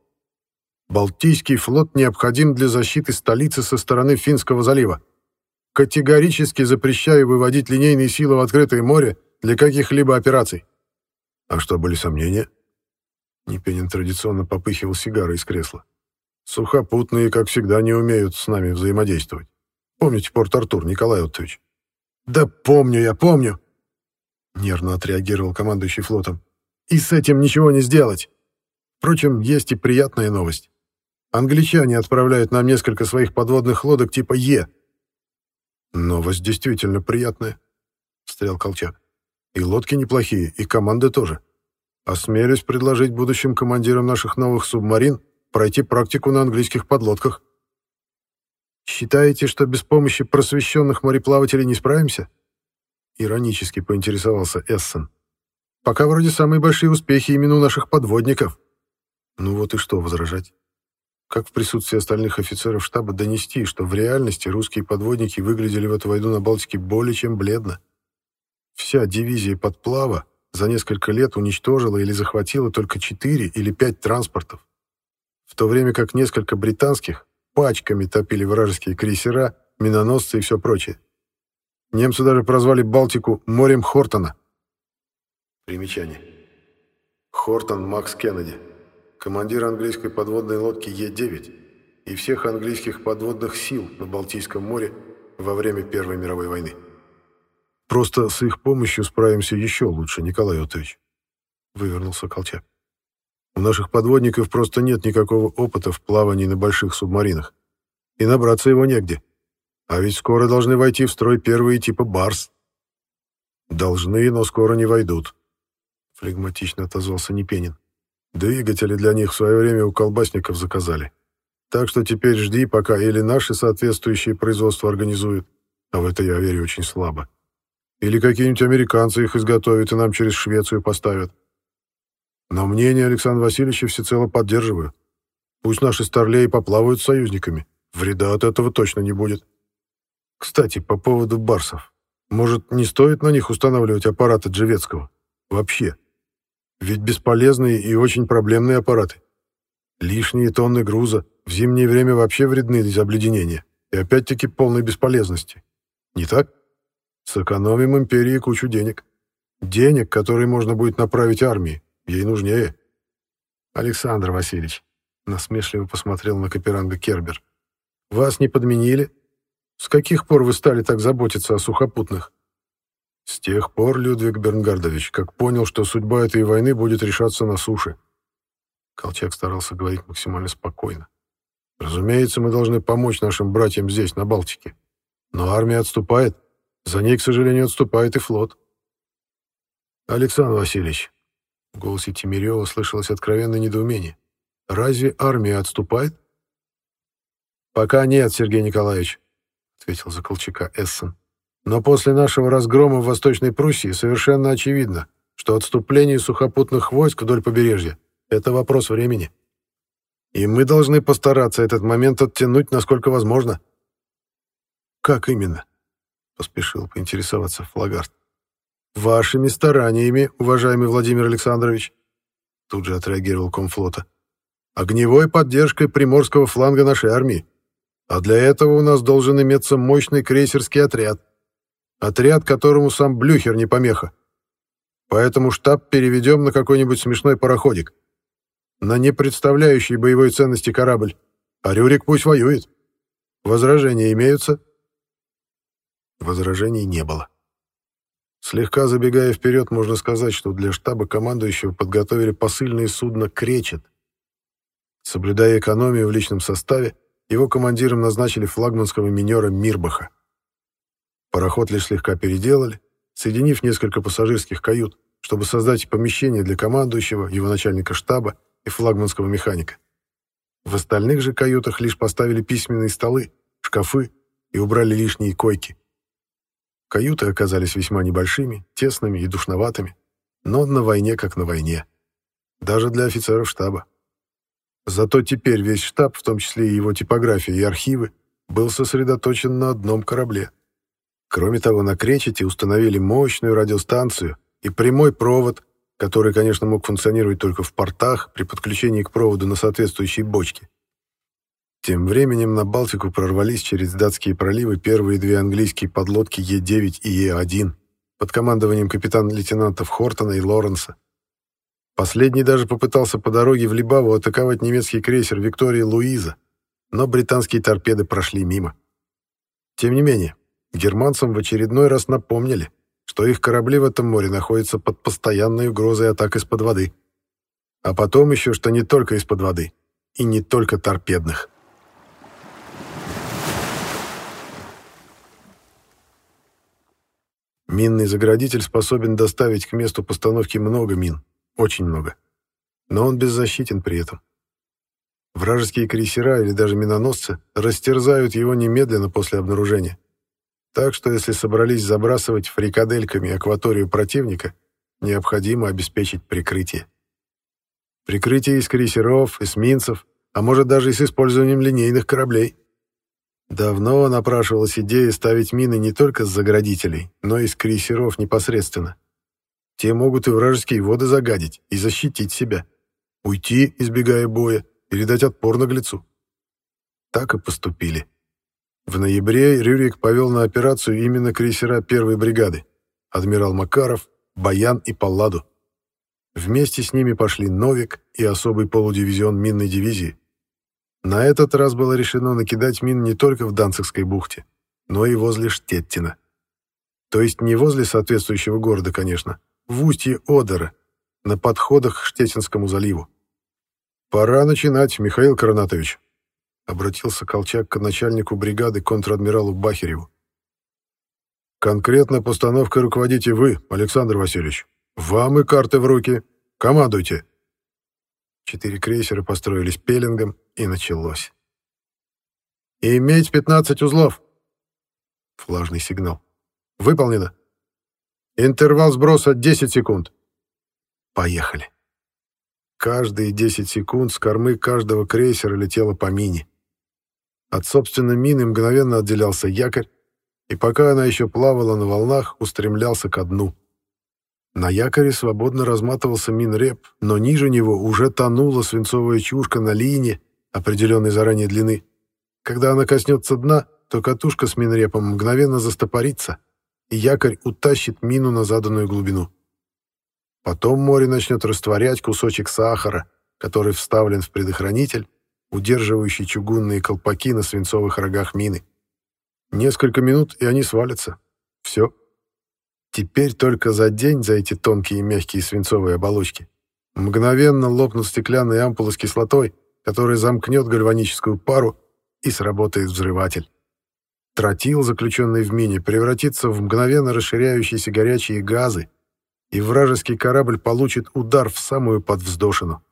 Балтийский флот необходим для защиты столицы со стороны Финского залива. Категорически запрещаю выводить линейные силы в открытое море для каких-либо операций. А что, были сомнения? Непенин традиционно попыхивал сигарой из кресла. Сухопутные, как всегда, не умеют с нами взаимодействовать. Помните Порт-Артур, Николай Оттович? Да помню я, помню! Нервно отреагировал командующий флотом. И с этим ничего не сделать. Впрочем, есть и приятная новость. Англичане отправляют нам несколько своих подводных лодок типа Е. Новость действительно приятная, встрял Колчак. И лодки неплохие, и команды тоже. Осмелюсь предложить будущим командирам наших новых субмарин пройти практику на английских подлодках. Считаете, что без помощи просвещенных мореплавателей не справимся? Иронически поинтересовался Эссен. Пока вроде самые большие успехи именно у наших подводников. Ну вот и что возражать? Как в присутствии остальных офицеров штаба донести, что в реальности русские подводники выглядели в эту войну на Балтике более чем бледно? Вся дивизия подплава за несколько лет уничтожила или захватила только 4 или 5 транспортов, в то время как несколько британских пачками топили вражеские крейсера, миноносцы и все прочее. Немцы даже прозвали Балтику морем Хортона. Примечание. Хортон Макс Кеннеди командир английской подводной лодки Е-9 и всех английских подводных сил на Балтийском море во время Первой мировой войны. Просто с их помощью справимся еще лучше, Николай Отович. — вывернулся Колчак. «У наших подводников просто нет никакого опыта в плавании на больших субмаринах. И набраться его негде. А ведь скоро должны войти в строй первые типа «Барс». «Должны, но скоро не войдут», — флегматично отозвался Непенин. «Двигатели для них в свое время у колбасников заказали. Так что теперь жди, пока или наши соответствующие производства организуют, а в это я верю очень слабо, или какие-нибудь американцы их изготовят и нам через Швецию поставят. Но мнение Александра Васильевича всецело поддерживаю. Пусть наши старлеи поплавают с союзниками. Вреда от этого точно не будет. Кстати, по поводу барсов. Может, не стоит на них устанавливать аппараты Джевецкого? Вообще. Ведь бесполезные и очень проблемные аппараты. Лишние тонны груза в зимнее время вообще вредны из обледенения. И опять-таки полной бесполезности. Не так? Сэкономим империи кучу денег. Денег, которые можно будет направить армии. Ей нужнее. Александр Васильевич, насмешливо посмотрел на Каперанга Кербер. Вас не подменили? С каких пор вы стали так заботиться о сухопутных? С тех пор, Людвиг Бернгардович, как понял, что судьба этой войны будет решаться на суше. Колчак старался говорить максимально спокойно. Разумеется, мы должны помочь нашим братьям здесь, на Балтике. Но армия отступает. За ней, к сожалению, отступает и флот. Александр Васильевич, в голосе Тимирева слышалось откровенное недоумение. Разве армия отступает? Пока нет, Сергей Николаевич, ответил за Колчака Эссен. Но после нашего разгрома в Восточной Пруссии совершенно очевидно, что отступление сухопутных войск вдоль побережья — это вопрос времени. И мы должны постараться этот момент оттянуть, насколько возможно. Как именно? Поспешил поинтересоваться Флагард. Вашими стараниями, уважаемый Владимир Александрович. Тут же отреагировал комфлота. Огневой поддержкой приморского фланга нашей армии. А для этого у нас должен иметься мощный крейсерский отряд. Отряд, которому сам Блюхер не помеха. Поэтому штаб переведем на какой-нибудь смешной пароходик на не представляющий боевой ценности корабль, а Рюрик пусть воюет. Возражения имеются?» Возражений не было. Слегка забегая вперед, можно сказать, что для штаба командующего подготовили посыльное судно «Кречет». Соблюдая экономию в личном составе, его командиром назначили флагманского минера Мирбаха. Пароход лишь слегка переделали, соединив несколько пассажирских кают, чтобы создать помещение для командующего, его начальника штаба и флагманского механика. В остальных же каютах лишь поставили письменные столы, шкафы и убрали лишние койки. Каюты оказались весьма небольшими, тесными и душноватыми, но на войне как на войне. Даже для офицеров штаба. Зато теперь весь штаб, в том числе и его типография и архивы, был сосредоточен на одном корабле. Кроме того, на Кречете установили мощную радиостанцию и прямой провод который, конечно, мог функционировать только в портах при подключении к проводу на соответствующей бочке. Тем временем на Балтику прорвались через датские проливы первые две английские подлодки Е-9 и Е-1 под командованием капитан-лейтенантов Хортона и Лоренса. Последний даже попытался по дороге в Либаву атаковать немецкий крейсер «Виктория Луиза», но британские торпеды прошли мимо. Тем не менее, германцам в очередной раз напомнили, что их корабли в этом море находятся под постоянной угрозой атак из-под воды. А потом еще, что не только из-под воды, и не только торпедных. Минный заградитель способен доставить к месту постановки много мин, очень много. Но он беззащитен при этом. Вражеские крейсера или даже миноносцы растерзают его немедленно после обнаружения. Так что если собрались забрасывать фрикадельками акваторию противника, необходимо обеспечить прикрытие. Прикрытие из крейсеров, эсминцев, а может даже и с использованием линейных кораблей. Давно напрашивалась идея ставить мины не только с заградителей, но и с крейсеров непосредственно. Те могут и вражеские воды загадить, и защитить себя. Уйти, избегая боя, или дать отпор наглецу. Так и поступили. В ноябре Рюрик повел на операцию именно крейсера первой бригады, адмирал Макаров, Баян и Палладу. Вместе с ними пошли Новик и особый полудивизион минной дивизии. На этот раз было решено накидать мин не только в Данцигской бухте, но и возле Штеттина. То есть не возле соответствующего города, конечно, в устье Одера, на подходах к Штетинскому заливу. «Пора начинать, Михаил Коронатович», — обратился Колчак к начальнику бригады контр-адмиралу Бахереву. «Конкретно постановкой руководите вы, Александр Васильевич. Вам и карты в руки. Командуйте». Четыре крейсера построились пеленгом, и началось. «Иметь 15 узлов!» Флажный сигнал. «Выполнено!» «Интервал сброса 10 секунд!» «Поехали!» Каждые 10 секунд с кормы каждого крейсера летело по мине. От собственной мины мгновенно отделялся якорь, и пока она еще плавала на волнах, устремлялся ко дну. На якоре свободно разматывался минреп, но ниже него уже тонула свинцовая чушка на линии, определенной заранее длины. Когда она коснется дна, то катушка с минрепом мгновенно застопорится, и якорь утащит мину на заданную глубину. Потом море начнет растворять кусочек сахара, который вставлен в предохранитель, удерживающий чугунные колпаки на свинцовых рогах мины. Несколько минут, и они свалятся. Все. Теперь только за день за эти тонкие и мягкие свинцовые оболочки мгновенно лопнут стеклянные ампулы с кислотой, которая замкнет гальваническую пару и сработает взрыватель. Тротил, заключенный в мине, превратится в мгновенно расширяющиеся горячие газы, и вражеский корабль получит удар в самую подвздошину.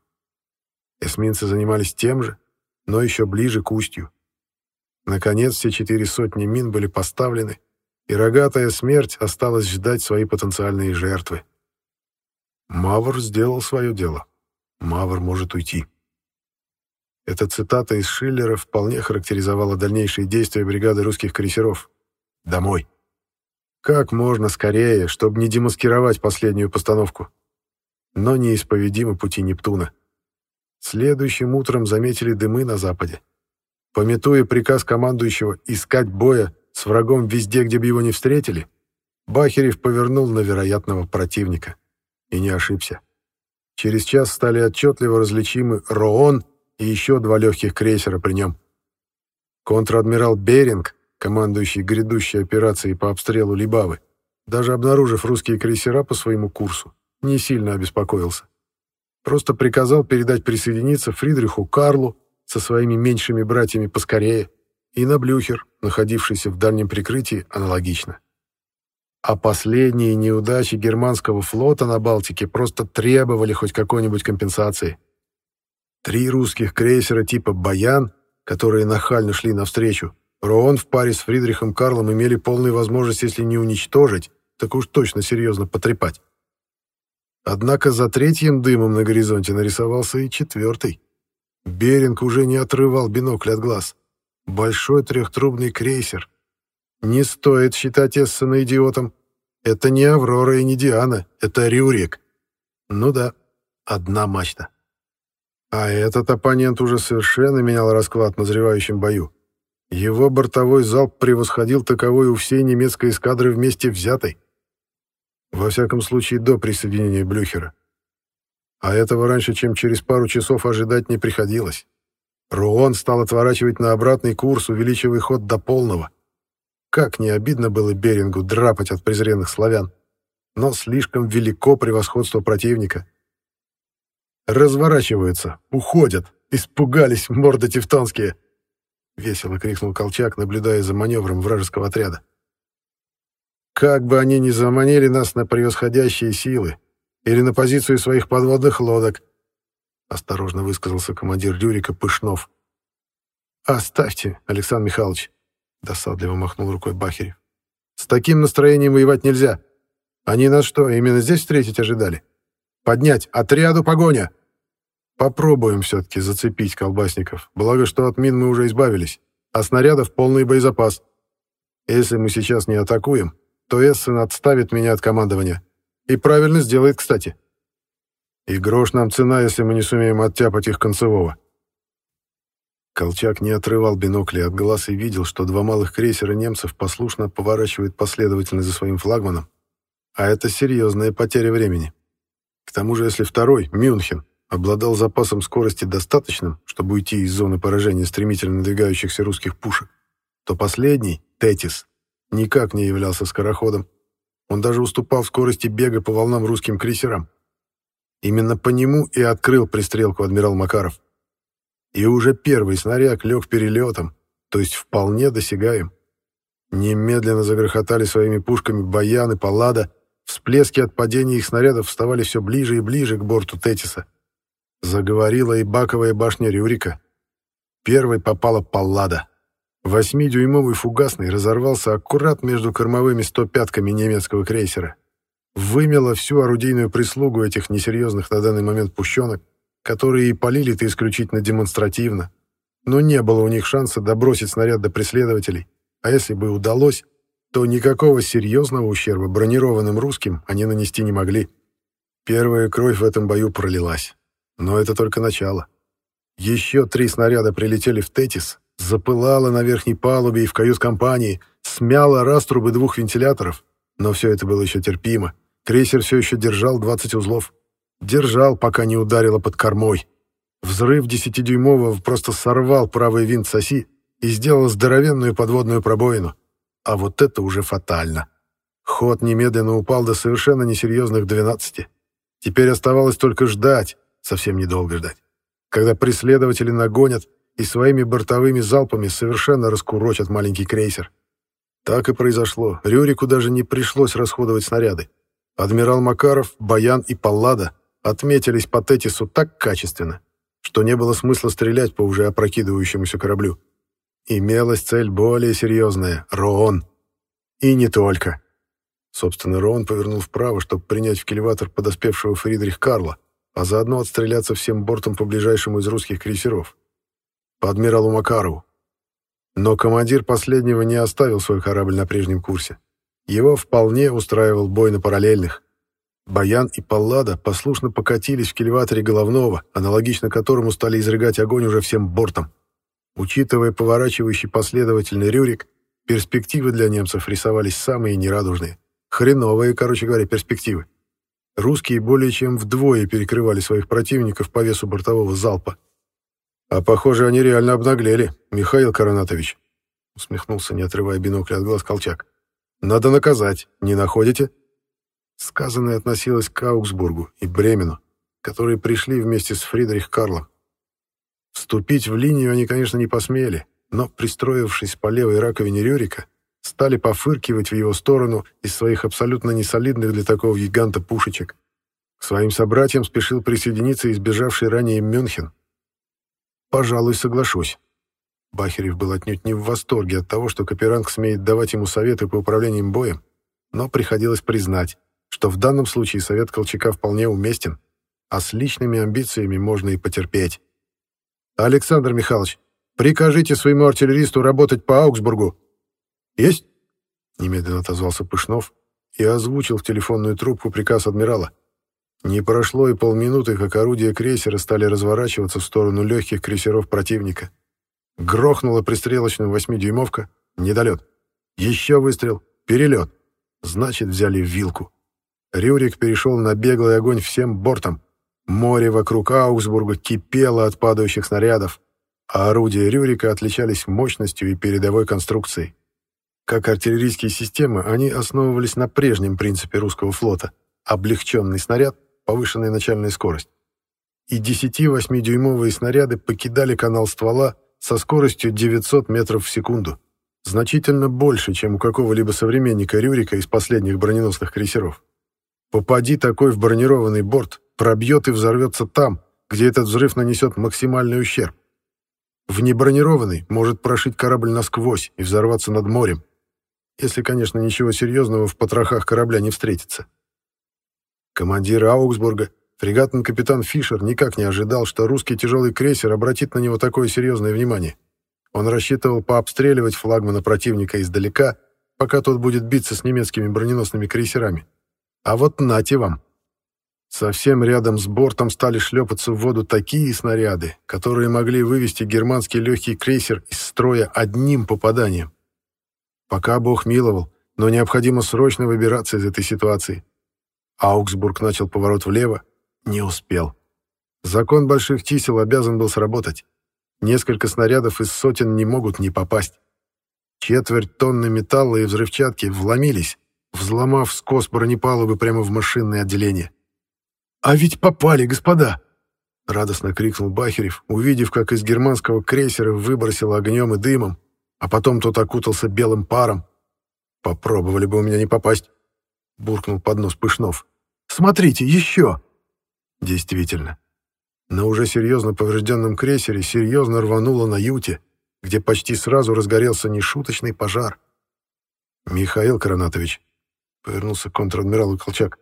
Эсминцы занимались тем же, но еще ближе к устью. Наконец, все четыре сотни мин были поставлены, и рогатая смерть осталась ждать свои потенциальные жертвы. Мавр сделал свое дело. Мавр может уйти. Эта цитата из Шиллера вполне характеризовала дальнейшие действия бригады русских крейсеров. «Домой». Как можно скорее, чтобы не демаскировать последнюю постановку. Но неисповедимы пути Нептуна. Следующим утром заметили дымы на западе. Пометуя приказ командующего искать боя с врагом везде, где бы его не встретили, Бахерев повернул на вероятного противника. И не ошибся. Через час стали отчетливо различимы Роон и еще два легких крейсера при нем. Контр-адмирал Беринг, командующий грядущей операцией по обстрелу Либавы, даже обнаружив русские крейсера по своему курсу, не сильно обеспокоился. Просто приказал передать присоединиться Фридриху Карлу со своими меньшими братьями поскорее, и на Блюхер, находившийся в дальнем прикрытии, аналогично. А последние неудачи германского флота на Балтике просто требовали хоть какой-нибудь компенсации. Три русских крейсера типа «Баян», которые нахально шли навстречу, Роон в паре с Фридрихом Карлом имели полную возможность, если не уничтожить, так уж точно серьезно потрепать. Однако за третьим дымом на горизонте нарисовался и четвертый. Беринг уже не отрывал бинокль от глаз. Большой трехтрубный крейсер. Не стоит считать Эссена идиотом. Это не Аврора и не Диана, это Рюрик. Ну да, одна мачта. А этот оппонент уже совершенно менял расклад в назревающем бою. Его бортовой залп превосходил таковой у всей немецкой эскадры вместе взятой. Во всяком случае, до присоединения Блюхера. А этого раньше, чем через пару часов ожидать не приходилось. Руон стал отворачивать на обратный курс, увеличивая ход до полного. Как не обидно было Берингу драпать от презренных славян. Но слишком велико превосходство противника. «Разворачиваются, уходят, испугались морды тевтонские!» Весело крикнул Колчак, наблюдая за маневром вражеского отряда. «Как бы они ни заманили нас на превосходящие силы, или на позицию своих подводных лодок», — осторожно высказался командир Рюрика Пышнов. «Оставьте, Александр Михайлович», — досадливо махнул рукой Бахерев. «С таким настроением воевать нельзя. Они нас что, именно здесь встретить ожидали? Поднять отряду погоня!» «Попробуем все-таки зацепить колбасников, благо что от мин мы уже избавились, а снарядов полный боезапас. Если мы сейчас не атакуем, то Эссен отставит меня от командования». И правильно сделает, кстати. И грош нам цена, если мы не сумеем оттяпать их концевого. Колчак не отрывал бинокли от глаз и видел, что два малых крейсера немцев послушно поворачивают последовательно за своим флагманом. А это серьезная потеря времени. К тому же, если второй, Мюнхен, обладал запасом скорости достаточным, чтобы уйти из зоны поражения стремительно надвигающихся русских пушек, то последний, Тетис, никак не являлся скороходом он даже уступал в скорости бега по волнам русским крейсерам. Именно по нему и открыл пристрелку адмирал Макаров. И уже первый снаряд лег перелетом, то есть вполне досягаем. Немедленно загрохотали своими пушками Баян и Паллада, всплески от падения их снарядов вставали все ближе и ближе к борту Тетиса. Заговорила и баковая башня Рюрика. Первой попала Паллада. Восьмидюймовый фугасный разорвался аккурат между кормовыми стопятками немецкого крейсера. Вымело всю орудийную прислугу этих несерьезных на данный момент пущенок, которые и полили-то исключительно демонстративно. Но не было у них шанса добросить снаряд до преследователей, а если бы удалось, то никакого серьезного ущерба бронированным русским они нанести не могли. Первая кровь в этом бою пролилась. Но это только начало. Еще три снаряда прилетели в Тетис, запылало на верхней палубе и в кают-компании, смяло раструбы двух вентиляторов, но все это было еще терпимо. Крейсер все еще держал 20 узлов. Держал, пока не ударило под кормой. Взрыв десятидюймового просто сорвал правый винт соси и сделал здоровенную подводную пробоину. А вот это уже фатально. Ход немедленно упал до совершенно несерьезных 12. Теперь оставалось только ждать, совсем недолго ждать, когда преследователи нагонят и своими бортовыми залпами совершенно раскурочат маленький крейсер. Так и произошло. Рюрику даже не пришлось расходовать снаряды. Адмирал Макаров, Баян и Паллада отметились по Тетису так качественно, что не было смысла стрелять по уже опрокидывающемуся кораблю. Имелась цель более серьезная — Роон. И не только. Собственно, Роон повернул вправо, чтобы принять в кильватор подоспевшего Фридрих Карла, а заодно отстреляться всем бортом по ближайшему из русских крейсеров. По адмиралу Макарову. Но командир последнего не оставил свой корабль на прежнем курсе. Его вполне устраивал бой на параллельных. Баян и Паллада послушно покатились в кильваторе головного, аналогично которому стали изрыгать огонь уже всем бортом. Учитывая поворачивающий последовательный Рюрик, перспективы для немцев рисовались самые нерадужные. Хреновые, короче говоря, перспективы. Русские более чем вдвое перекрывали своих противников по весу бортового залпа. «А похоже, они реально обнаглели, Михаил Коронатович», усмехнулся, не отрывая бинокля от глаз Колчак. «Надо наказать, не находите?» Сказанное относилось к Аугсбургу и Бремену, которые пришли вместе с Фридрих Карлом. Вступить в линию они, конечно, не посмели, но, пристроившись по левой раковине Рюрика, стали пофыркивать в его сторону из своих абсолютно несолидных для такого гиганта пушечек. К своим собратьям спешил присоединиться избежавший ранее Мюнхен. «Пожалуй, соглашусь». Бахерев был отнюдь не в восторге от того, что Каперанг смеет давать ему советы по управлением боем, но приходилось признать, что в данном случае совет Колчака вполне уместен, а с личными амбициями можно и потерпеть. «Александр Михайлович, прикажите своему артиллеристу работать по Аугсбургу». «Есть?» — немедленно отозвался Пышнов и озвучил в телефонную трубку приказ адмирала. Не прошло и полминуты, как орудия крейсера стали разворачиваться в сторону легких крейсеров противника. Грохнула пристрелочная восьмидюймовка, недолет. Еще выстрел, перелет. Значит, взяли вилку. Рюрик перешел на беглый огонь всем бортом. Море вокруг Аугсбурга кипело от падающих снарядов, а орудия Рюрика отличались мощностью и передовой конструкцией. Как артиллерийские системы, они основывались на прежнем принципе русского флота — облегченный снаряд, повышенная начальная скорость. И 10-8-дюймовые снаряды покидали канал ствола со скоростью 900 метров в секунду, значительно больше, чем у какого-либо современника Рюрика из последних броненосных крейсеров. Попади такой в бронированный борт, пробьет и взорвется там, где этот взрыв нанесет максимальный ущерб. В небронированный может прошить корабль насквозь и взорваться над морем, если, конечно, ничего серьезного в потрохах корабля не встретится. Командир Аугсбурга, фрегатный капитан Фишер, никак не ожидал, что русский тяжелый крейсер обратит на него такое серьезное внимание. Он рассчитывал пообстреливать флагмана противника издалека, пока тот будет биться с немецкими броненосными крейсерами. А вот нате вам! Совсем рядом с бортом стали шлепаться в воду такие снаряды, которые могли вывести германский легкий крейсер из строя одним попаданием. Пока Бог миловал, но необходимо срочно выбираться из этой ситуации. Аугсбург начал поворот влево, не успел. Закон больших чисел обязан был сработать. Несколько снарядов из сотен не могут не попасть. Четверть тонны металла и взрывчатки вломились, взломав скос бронепалубы прямо в машинное отделение. «А ведь попали, господа!» — радостно крикнул Бахерев, увидев, как из германского крейсера выбросило огнем и дымом, а потом тот окутался белым паром. «Попробовали бы у меня не попасть», — буркнул под нос Пышнов. «Смотрите, еще!» Действительно. На уже серьезно поврежденном крейсере серьезно рвануло на юте, где почти сразу разгорелся нешуточный пожар. «Михаил Коронатович», — повернулся к контр-адмиралу Колчак,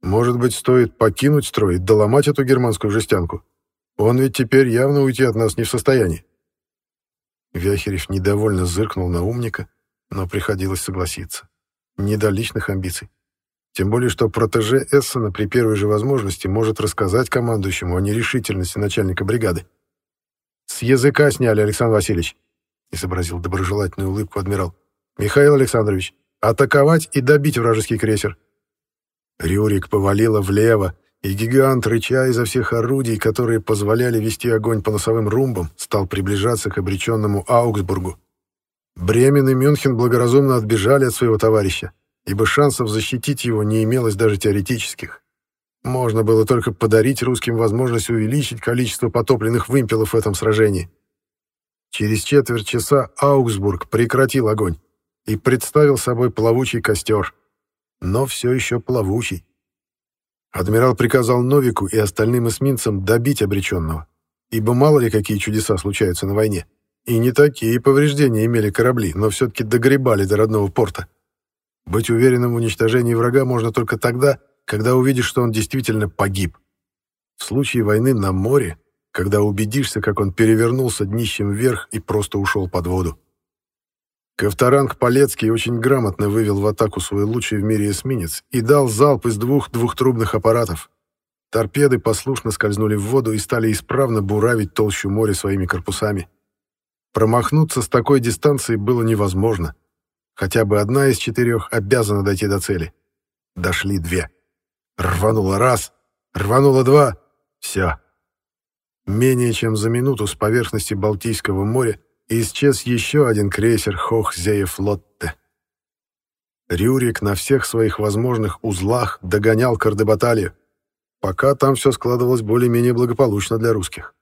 «может быть, стоит покинуть строй и доломать эту германскую жестянку? Он ведь теперь явно уйти от нас не в состоянии». Вяхерев недовольно зыркнул на умника, но приходилось согласиться. Не до личных амбиций. Тем более, что протеже Эссена при первой же возможности может рассказать командующему о нерешительности начальника бригады. «С языка сняли, Александр Васильевич», — изобразил доброжелательную улыбку адмирал. «Михаил Александрович, атаковать и добить вражеский крейсер». Рюрик повалило влево, и гигант, рыча изо всех орудий, которые позволяли вести огонь по носовым румбам, стал приближаться к обреченному Аугсбургу. Бремен и Мюнхен благоразумно отбежали от своего товарища, ибо шансов защитить его не имелось даже теоретических. Можно было только подарить русским возможность увеличить количество потопленных вымпелов в этом сражении. Через четверть часа Аугсбург прекратил огонь и представил собой плавучий костер. Но все еще плавучий. Адмирал приказал Новику и остальным эсминцам добить обреченного, ибо мало ли какие чудеса случаются на войне. И не такие повреждения имели корабли, но все-таки догребали до родного порта. Быть уверенным в уничтожении врага можно только тогда, когда увидишь, что он действительно погиб. В случае войны на море, когда убедишься, как он перевернулся днищем вверх и просто ушел под воду. Ковторанг Полецкий очень грамотно вывел в атаку свой лучший в мире эсминец и дал залп из двух двухтрубных аппаратов. Торпеды послушно скользнули в воду и стали исправно буравить толщу моря своими корпусами. Промахнуться с такой дистанции было невозможно. Хотя бы одна из четырех обязана дойти до цели. Дошли две. Рвануло раз, рвануло два. Все. Менее чем за минуту с поверхности Балтийского моря исчез еще один крейсер Хохзеефлотте. Рюрик на всех своих возможных узлах догонял Кардебаталию, пока там все складывалось более-менее благополучно для русских.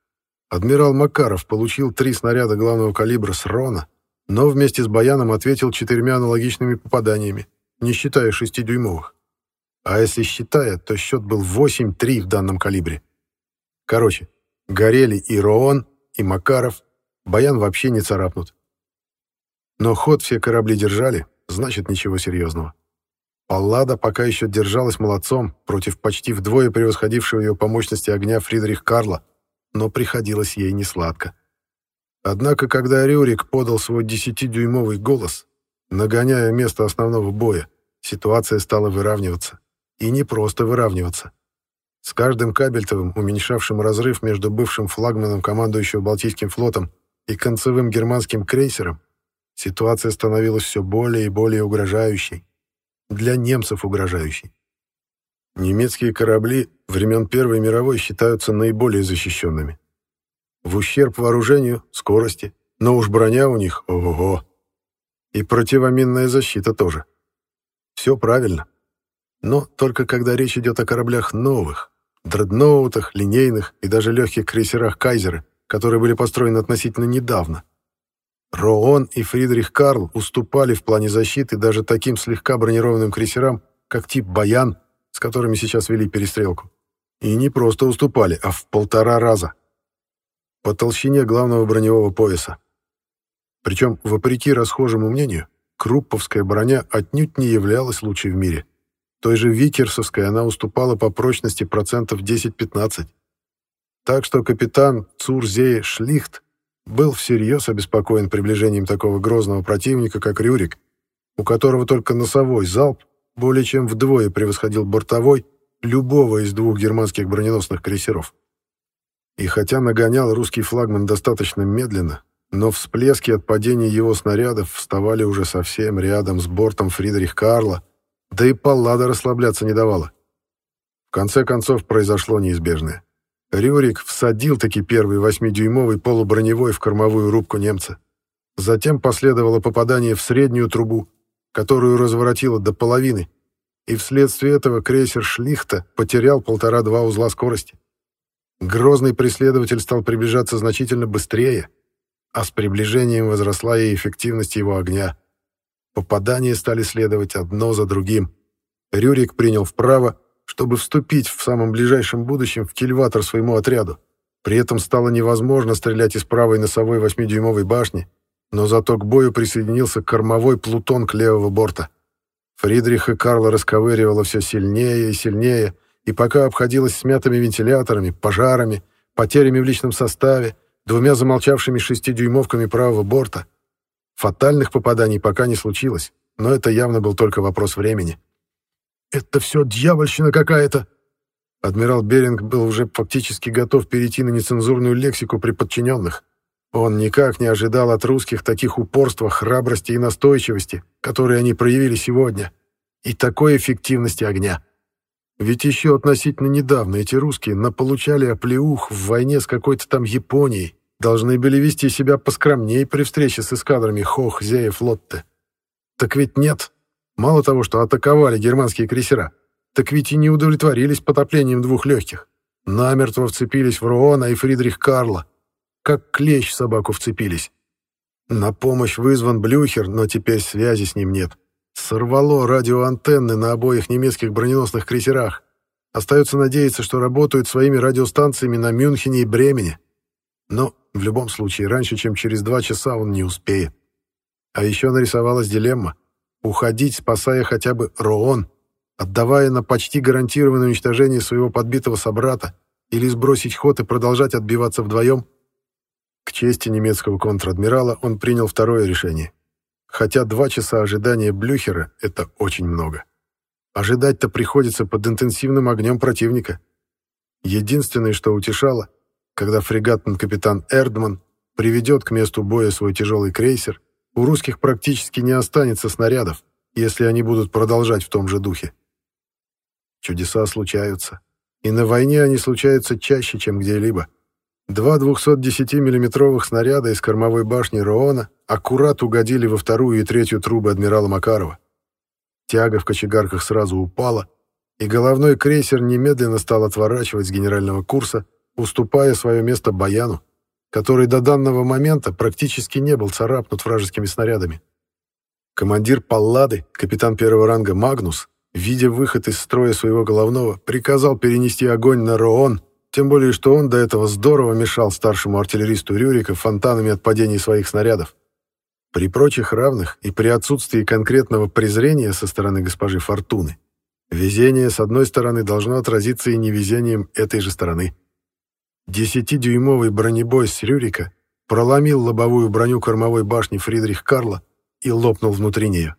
Адмирал Макаров получил три снаряда главного калибра с Рона, но вместе с Баяном ответил четырьмя аналогичными попаданиями, не считая шестидюймовых. А если считая, то счет был 8-3 в данном калибре. Короче, горели и Роон, и Макаров, Баян вообще не царапнут. Но ход все корабли держали, значит, ничего серьезного. Паллада пока еще держалась молодцом против почти вдвое превосходившего ее по мощности огня Фридрих Карла, но приходилось ей несладко. Однако, когда Рюрик подал свой десятидюймовый голос, нагоняя место основного боя, ситуация стала выравниваться. И не просто выравниваться. С каждым Кабельтовым, уменьшавшим разрыв между бывшим флагманом командующего Балтийским флотом и концевым германским крейсером, ситуация становилась все более и более угрожающей. Для немцев угрожающей. Немецкие корабли времен Первой мировой считаются наиболее защищенными. В ущерб вооружению, скорости, но уж броня у них ого-го. И противоминная защита тоже. Все правильно. Но только когда речь идет о кораблях новых, дредноутах, линейных и даже легких крейсерах «Кайзеры», которые были построены относительно недавно. Роон и Фридрих Карл уступали в плане защиты даже таким слегка бронированным крейсерам, как тип «Баян», с которыми сейчас вели перестрелку. И не просто уступали, а в полтора раза. По толщине главного броневого пояса. Причем, вопреки расхожему мнению, крупповская броня отнюдь не являлась лучшей в мире – той же Викерсовской она уступала по прочности процентов 10-15. Так что капитан Цурзея Шлихт был всерьез обеспокоен приближением такого грозного противника, как Рюрик, у которого только носовой залп более чем вдвое превосходил бортовой любого из двух германских броненосных крейсеров. И хотя нагонял русский флагман достаточно медленно, но всплески от падения его снарядов вставали уже совсем рядом с бортом Фридрих Карла, да и Паллада расслабляться не давала. В конце концов произошло неизбежное. Рюрик всадил таки первый восьмидюймовый полуброневой в кормовую рубку немца. Затем последовало попадание в среднюю трубу, которую разворотило до половины, и вследствие этого крейсер «Шлихта» потерял полтора-два узла скорости. Грозный преследователь стал приближаться значительно быстрее, а с приближением возросла и эффективность его огня. Попадания стали следовать одно за другим. Рюрик принял вправо, чтобы вступить в самом ближайшем будущем в кильватор своему отряду. При этом стало невозможно стрелять из правой носовой восьмидюймовой башни, но зато к бою присоединился кормовой плутон к левого борта. Фридрих и Карла расковыривало все сильнее и сильнее, и пока обходилось смятыми вентиляторами, пожарами, потерями в личном составе, двумя замолчавшими шестидюймовками правого борта. Фатальных попаданий пока не случилось, но это явно был только вопрос времени. «Это все дьявольщина какая-то!» Адмирал Беринг был уже фактически готов перейти на нецензурную лексику при подчиненных. Он никак не ожидал от русских таких упорства, храбрости и настойчивости, которые они проявили сегодня, и такой эффективности огня. Ведь еще относительно недавно эти русские наполучали оплеух в войне с какой-то там Японией, должны были вести себя поскромнее при встрече с эскадрами Хох, Зеев, Лотте. Так ведь нет. Мало того, что атаковали германские крейсера, так ведь и не удовлетворились потоплением двух легких. Намертво вцепились в Руона и Фридрих Карла. Как клещ собаку вцепились. На помощь вызван Блюхер, но теперь связи с ним нет. Сорвало радиоантенны на обоих немецких броненосных крейсерах. Остается надеяться, что работают своими радиостанциями на Мюнхене и Бремене. Но в любом случае, раньше, чем через два часа он не успеет. А еще нарисовалась дилемма уходить, спасая хотя бы Роон, отдавая на почти гарантированное уничтожение своего подбитого собрата, или сбросить ход и продолжать отбиваться вдвоем? К чести немецкого контр-адмирала он принял второе решение. Хотя два часа ожидания Блюхера — это очень много. Ожидать-то приходится под интенсивным огнем противника. Единственное, что утешало, когда фрегатный капитан Эрдман приведет к месту боя свой тяжелый крейсер, у русских практически не останется снарядов, если они будут продолжать в том же духе. Чудеса случаются. И на войне они случаются чаще, чем где-либо. Два 210 миллиметровых снаряда из кормовой башни Роона аккурат угодили во вторую и третью трубы адмирала Макарова. Тяга в кочегарках сразу упала, и головной крейсер немедленно стал отворачивать с генерального курса, уступая свое место Баяну, который до данного момента практически не был царапнут вражескими снарядами. Командир Паллады, капитан первого ранга Магнус, видя выход из строя своего головного, приказал перенести огонь на Роон, тем более что он до этого здорово мешал старшему артиллеристу Рюрика фонтанами от падений своих снарядов. При прочих равных и при отсутствии конкретного презрения со стороны госпожи Фортуны, везение с одной стороны должно отразиться и невезением этой же стороны. Десятидюймовый бронебой с Рюрика проломил лобовую броню кормовой башни Фридрих Карла и лопнул внутри нее.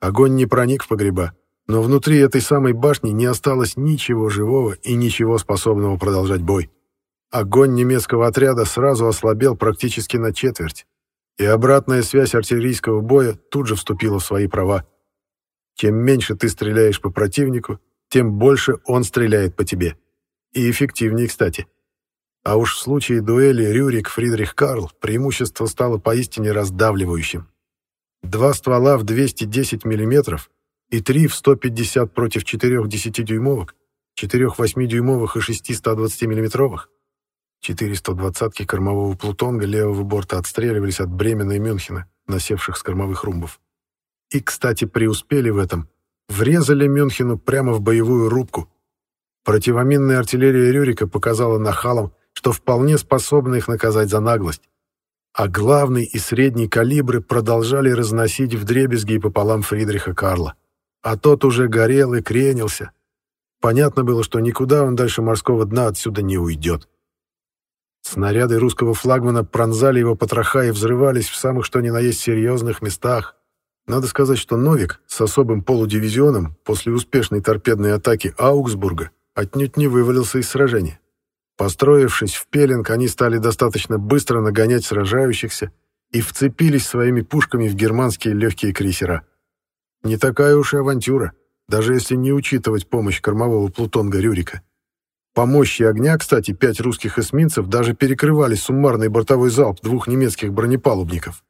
Огонь не проник в погреба, но внутри этой самой башни не осталось ничего живого и ничего способного продолжать бой. Огонь немецкого отряда сразу ослабел практически на четверть, и обратная связь артиллерийского боя тут же вступила в свои права. Чем меньше ты стреляешь по противнику, тем больше он стреляет по тебе. И эффективнее, кстати. А уж в случае дуэли Рюрик-Фридрих Карл преимущество стало поистине раздавливающим. Два ствола в 210 мм и три в 150 против четырех 10-дюймовок, четырех 8-дюймовых и шести 120 миллиметровых. Четыре 120-ки кормового плутонга левого борта отстреливались от Бремена и Мюнхена, насевших с кормовых румбов. И, кстати, преуспели в этом. Врезали Мюнхену прямо в боевую рубку. Противоминная артиллерия Рюрика показала нахалам, что вполне способны их наказать за наглость. А главный и средний калибры продолжали разносить вдребезги пополам Фридриха Карла. А тот уже горел и кренился. Понятно было, что никуда он дальше морского дна отсюда не уйдет. Снаряды русского флагмана пронзали его потроха и взрывались в самых что ни на есть серьезных местах. Надо сказать, что Новик с особым полудивизионом после успешной торпедной атаки Аугсбурга отнюдь не вывалился из сражения. Построившись в пеленг, они стали достаточно быстро нагонять сражающихся и вцепились своими пушками в германские легкие крейсера. Не такая уж и авантюра, даже если не учитывать помощь кормового плутонга Рюрика. По мощи огня, кстати, пять русских эсминцев даже перекрывали суммарный бортовой залп двух немецких бронепалубников.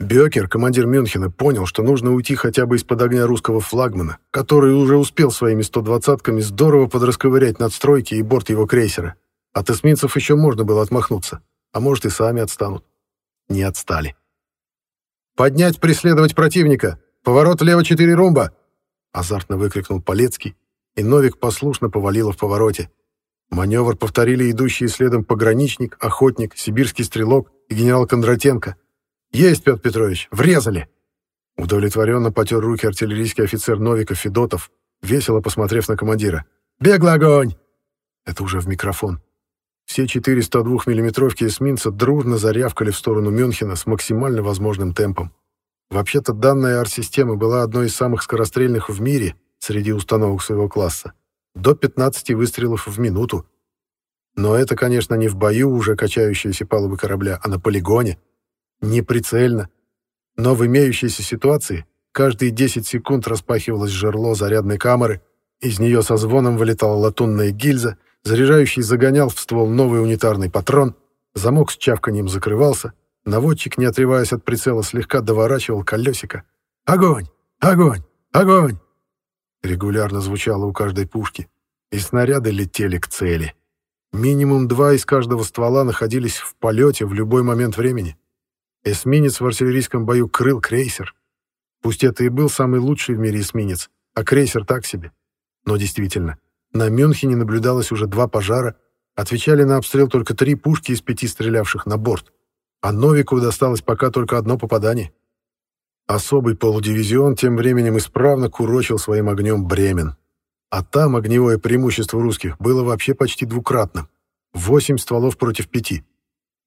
Бёкер, командир Мюнхена, понял, что нужно уйти хотя бы из-под огня русского флагмана, который уже успел своими 120-ками здорово подрасковырять надстройки и борт его крейсера. От эсминцев еще можно было отмахнуться, а может и сами отстанут. Не отстали. «Поднять, преследовать противника! Поворот влево четыре румба!» Азартно выкрикнул Полецкий, и Новик послушно повалила в повороте. Маневр повторили идущие следом пограничник, охотник, сибирский стрелок и генерал Кондратенко. «Есть, Петр Петрович, врезали!» Удовлетворенно потер руки артиллерийский офицер Новиков Федотов, весело посмотрев на командира. «Беглый огонь!» Это уже в микрофон. Все четыре 102 миллиметровки эсминца дружно зарявкали в сторону Мюнхена с максимально возможным темпом. Вообще-то данная арт-система была одной из самых скорострельных в мире среди установок своего класса. До 15 выстрелов в минуту. Но это, конечно, не в бою уже качающиеся палубы корабля, а на полигоне. Не прицельно. Но в имеющейся ситуации каждые 10 секунд распахивалось жерло зарядной камеры, из нее со звоном вылетала латунная гильза, заряжающий загонял в ствол новый унитарный патрон, замок с чавканием закрывался, наводчик, не отрываясь от прицела, слегка доворачивал колесико. «Огонь! Огонь! Огонь!» Регулярно звучало у каждой пушки, и снаряды летели к цели. Минимум два из каждого ствола находились в полете в любой момент времени. Эсминец в артиллерийском бою крыл крейсер. Пусть это и был самый лучший в мире эсминец, а крейсер так себе. Но действительно, на Мюнхене наблюдалось уже два пожара, отвечали на обстрел только три пушки из пяти стрелявших на борт, а Новику досталось пока только одно попадание. Особый полудивизион тем временем исправно курочил своим огнем Бремен. А там огневое преимущество русских было вообще почти двукратным. Восемь стволов против пяти.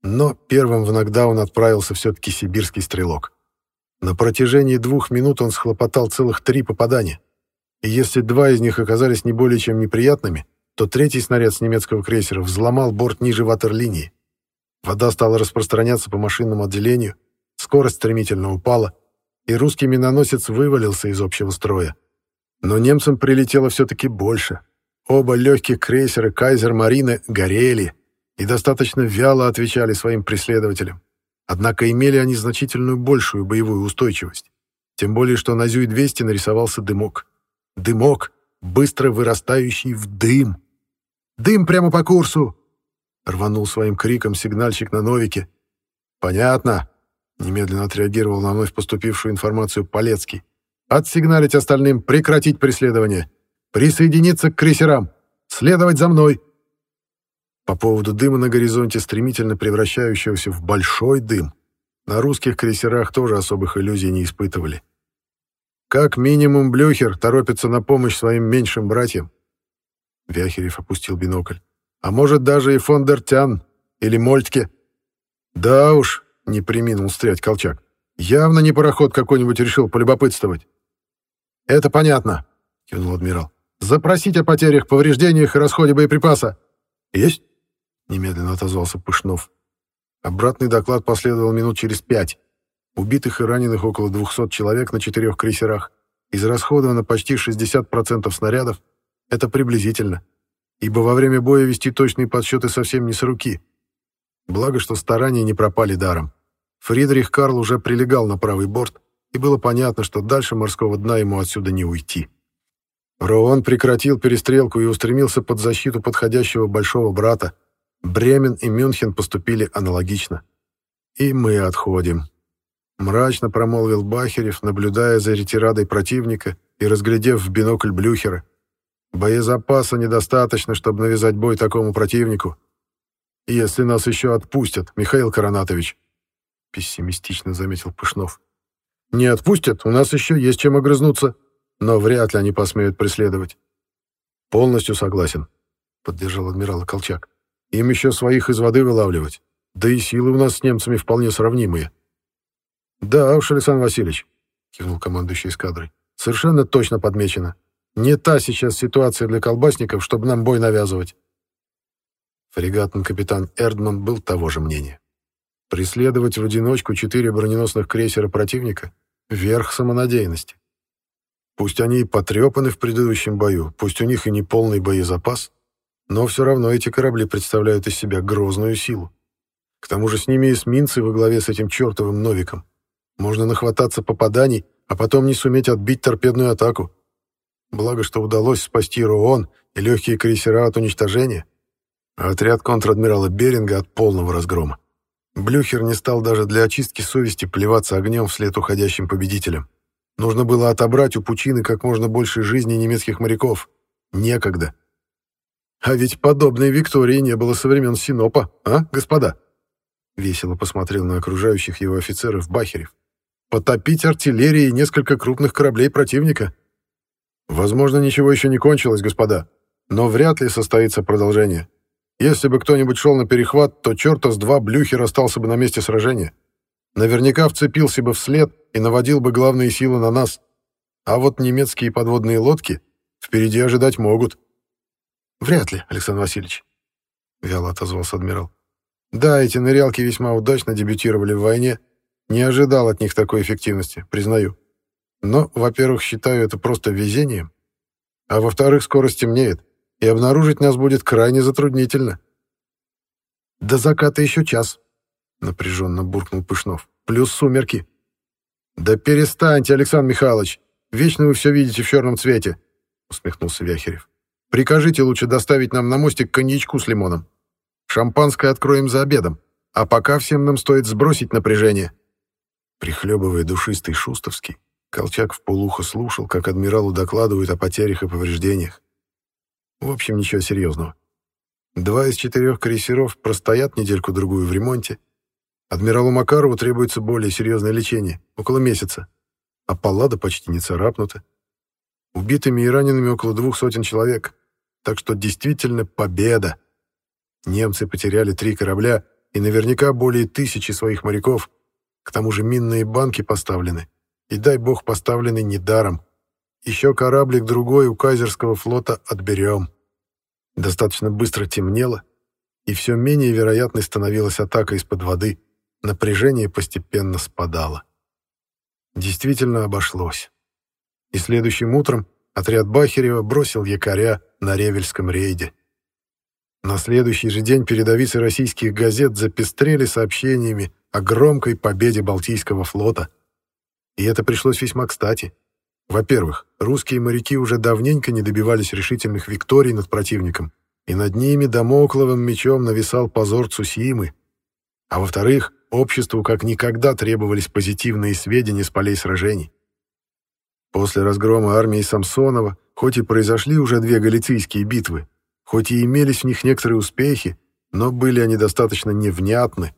Но первым в нокдаун отправился все-таки сибирский стрелок. На протяжении двух минут он схлопотал целых три попадания и если два из них оказались не более чем неприятными, то третий снаряд с немецкого крейсера взломал борт ниже ватерлинии. Вода стала распространяться по машинному отделению, скорость стремительно упала, и русский миноносец вывалился из общего строя. Но немцам прилетело все-таки больше. Оба легких крейсера «Кайзер Марины» горели и достаточно вяло отвечали своим преследователям. Однако имели они значительную большую боевую устойчивость. Тем более, что на Зюй-200 нарисовался дымок. Дымок, быстро вырастающий в дым. «Дым прямо по курсу!» Рванул своим криком сигнальщик на Новике. «Понятно», — немедленно отреагировал на вновь поступившую информацию Полецкий. «Отсигналить остальным, прекратить преследование. Присоединиться к крейсерам. Следовать за мной». По поводу дыма на горизонте, стремительно превращающегося в большой дым, на русских крейсерах тоже особых иллюзий не испытывали. Как минимум Блюхер торопится на помощь своим меньшим братьям. Вяхерев опустил бинокль. А может, даже и фон дер Тян или Мольтке. Да уж, не приминул стрять Колчак. Явно не пароход какой-нибудь решил полюбопытствовать. Это понятно, кивнул адмирал. Запросить о потерях, повреждениях и расходе боеприпаса. Есть? Немедленно отозвался Пышнов. Обратный доклад последовал минут через пять. Убитых и раненых около 200 человек на четырех крейсерах. Израсходовано почти 60% снарядов. Это приблизительно. Ибо во время боя вести точные подсчеты совсем не с руки. Благо, что старания не пропали даром. Фридрих Карл уже прилегал на правый борт, и было понятно, что дальше морского дна ему отсюда не уйти. Роон прекратил перестрелку и устремился под защиту подходящего большого брата. Бремен и Мюнхен поступили аналогично. И мы отходим. Мрачно промолвил Бахерев, наблюдая за ретирадой противника и разглядев в бинокль Блюхера. Боезапаса недостаточно, чтобы навязать бой такому противнику. Если нас еще отпустят, Михаил Коронатович, пессимистично заметил Пышнов. Не отпустят, у нас еще есть чем огрызнуться, но вряд ли они посмеют преследовать. Полностью согласен, поддержал адмирал Колчак. Им еще своих из воды вылавливать. Да и силы у нас с немцами вполне сравнимые. «Да уж, Александр Васильевич», — кивнул командующий эскадрой, — «совершенно точно подмечено. Не та сейчас ситуация для колбасников, чтобы нам бой навязывать». Фрегатный капитан Эрдман был того же мнения. Преследовать в одиночку четыре броненосных крейсера противника — верх самонадеянности. Пусть они и потрепаны в предыдущем бою, пусть у них и не полный боезапас, но все равно эти корабли представляют из себя грозную силу. К тому же с ними эсминцы во главе с этим чертовым Новиком. Можно нахвататься попаданий, а потом не суметь отбить торпедную атаку. Благо, что удалось спасти Руон и легкие крейсера от уничтожения, а отряд контр-адмирала Беринга от полного разгрома. Блюхер не стал даже для очистки совести плеваться огнем вслед уходящим победителям. Нужно было отобрать у пучины как можно больше жизни немецких моряков. Некогда. А ведь подобной Виктории не было со времен Синопа, а, господа? Весело посмотрел на окружающих его офицеров Бахерев. Потопить артиллерией несколько крупных кораблей противника. Возможно, ничего еще не кончилось, господа, но вряд ли состоится продолжение. Если бы кто-нибудь шел на перехват, то черта с два Блюхер остался бы на месте сражения. Наверняка вцепился бы вслед и наводил бы главные силы на нас. А вот немецкие подводные лодки впереди ожидать могут. «Вряд ли, Александр Васильевич», — вяло отозвался адмирал. «Да, эти нырялки весьма удачно дебютировали в войне. Не ожидал от них такой эффективности, признаю. Но, во-первых, считаю это просто везением. А во-вторых, скоро стемнеет, и обнаружить нас будет крайне затруднительно». «До заката еще час», — напряженно буркнул Пышнов. «Плюс сумерки». «Да перестаньте, Александр Михайлович! Вечно вы все видите в черном цвете!» — усмехнулся Вяхерев. Прикажите лучше доставить нам на мостик коньячку с лимоном. Шампанское откроем за обедом, а пока всем нам стоит сбросить напряжение». Прихлебывая душистый шустовский, Колчак в полухо слушал, как адмиралу докладывают о потерях и повреждениях. В общем, ничего серьезного. Два из четырех крейсеров простоят недельку-другую в ремонте. Адмиралу Макарову требуется более серьезное лечение, около месяца. А Паллада почти не царапнута. Убитыми и ранеными около двух сотен человек. Так что действительно победа. Немцы потеряли три корабля и наверняка более тысячи своих моряков. К тому же минные банки поставлены. И дай бог поставлены недаром. Еще кораблик другой у Кайзерского флота отберем. Достаточно быстро темнело, и все менее вероятной становилась атака из-под воды. Напряжение постепенно спадало. Действительно обошлось и следующим утром отряд Бахерева бросил якоря на Ревельском рейде. На следующий же день передовицы российских газет запестрели сообщениями о громкой победе Балтийского флота. И это пришлось весьма кстати. Во-первых, русские моряки уже давненько не добивались решительных викторий над противником, и над ними домокловым мечом нависал позор Цусимы. А во-вторых, обществу как никогда требовались позитивные сведения с полей сражений. После разгрома армии Самсонова, хоть и произошли уже две галицийские битвы, хоть и имелись в них некоторые успехи, но были они достаточно невнятны.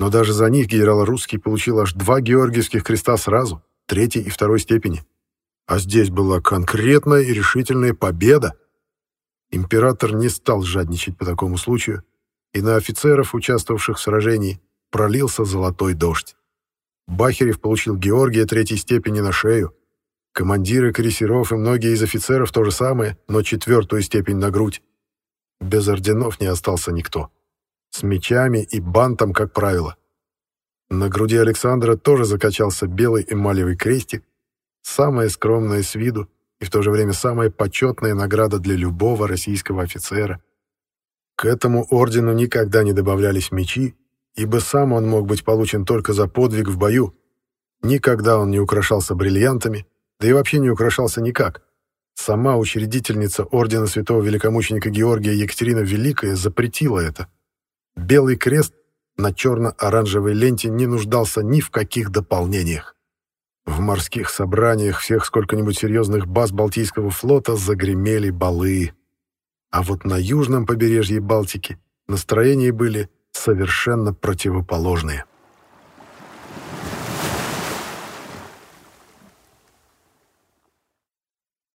Но даже за них генерал Русский получил аж два георгиевских креста сразу, третьей и второй степени. А здесь была конкретная и решительная победа. Император не стал жадничать по такому случаю, и на офицеров, участвовавших в сражении, пролился золотой дождь. Бахерев получил Георгия третьей степени на шею, Командиры крейсеров и многие из офицеров то же самое, но четвертую степень на грудь. Без орденов не остался никто. С мечами и бантом, как правило. На груди Александра тоже закачался белый эмалевый крестик, самая скромная с виду и в то же время самая почетная награда для любого российского офицера. К этому ордену никогда не добавлялись мечи, ибо сам он мог быть получен только за подвиг в бою. Никогда он не украшался бриллиантами, да и вообще не украшался никак. Сама учредительница Ордена Святого Великомученика Георгия Екатерина Великая запретила это. Белый крест на черно-оранжевой ленте не нуждался ни в каких дополнениях. В морских собраниях всех сколько-нибудь серьезных баз Балтийского флота загремели балы. А вот на южном побережье Балтики настроения были совершенно противоположные.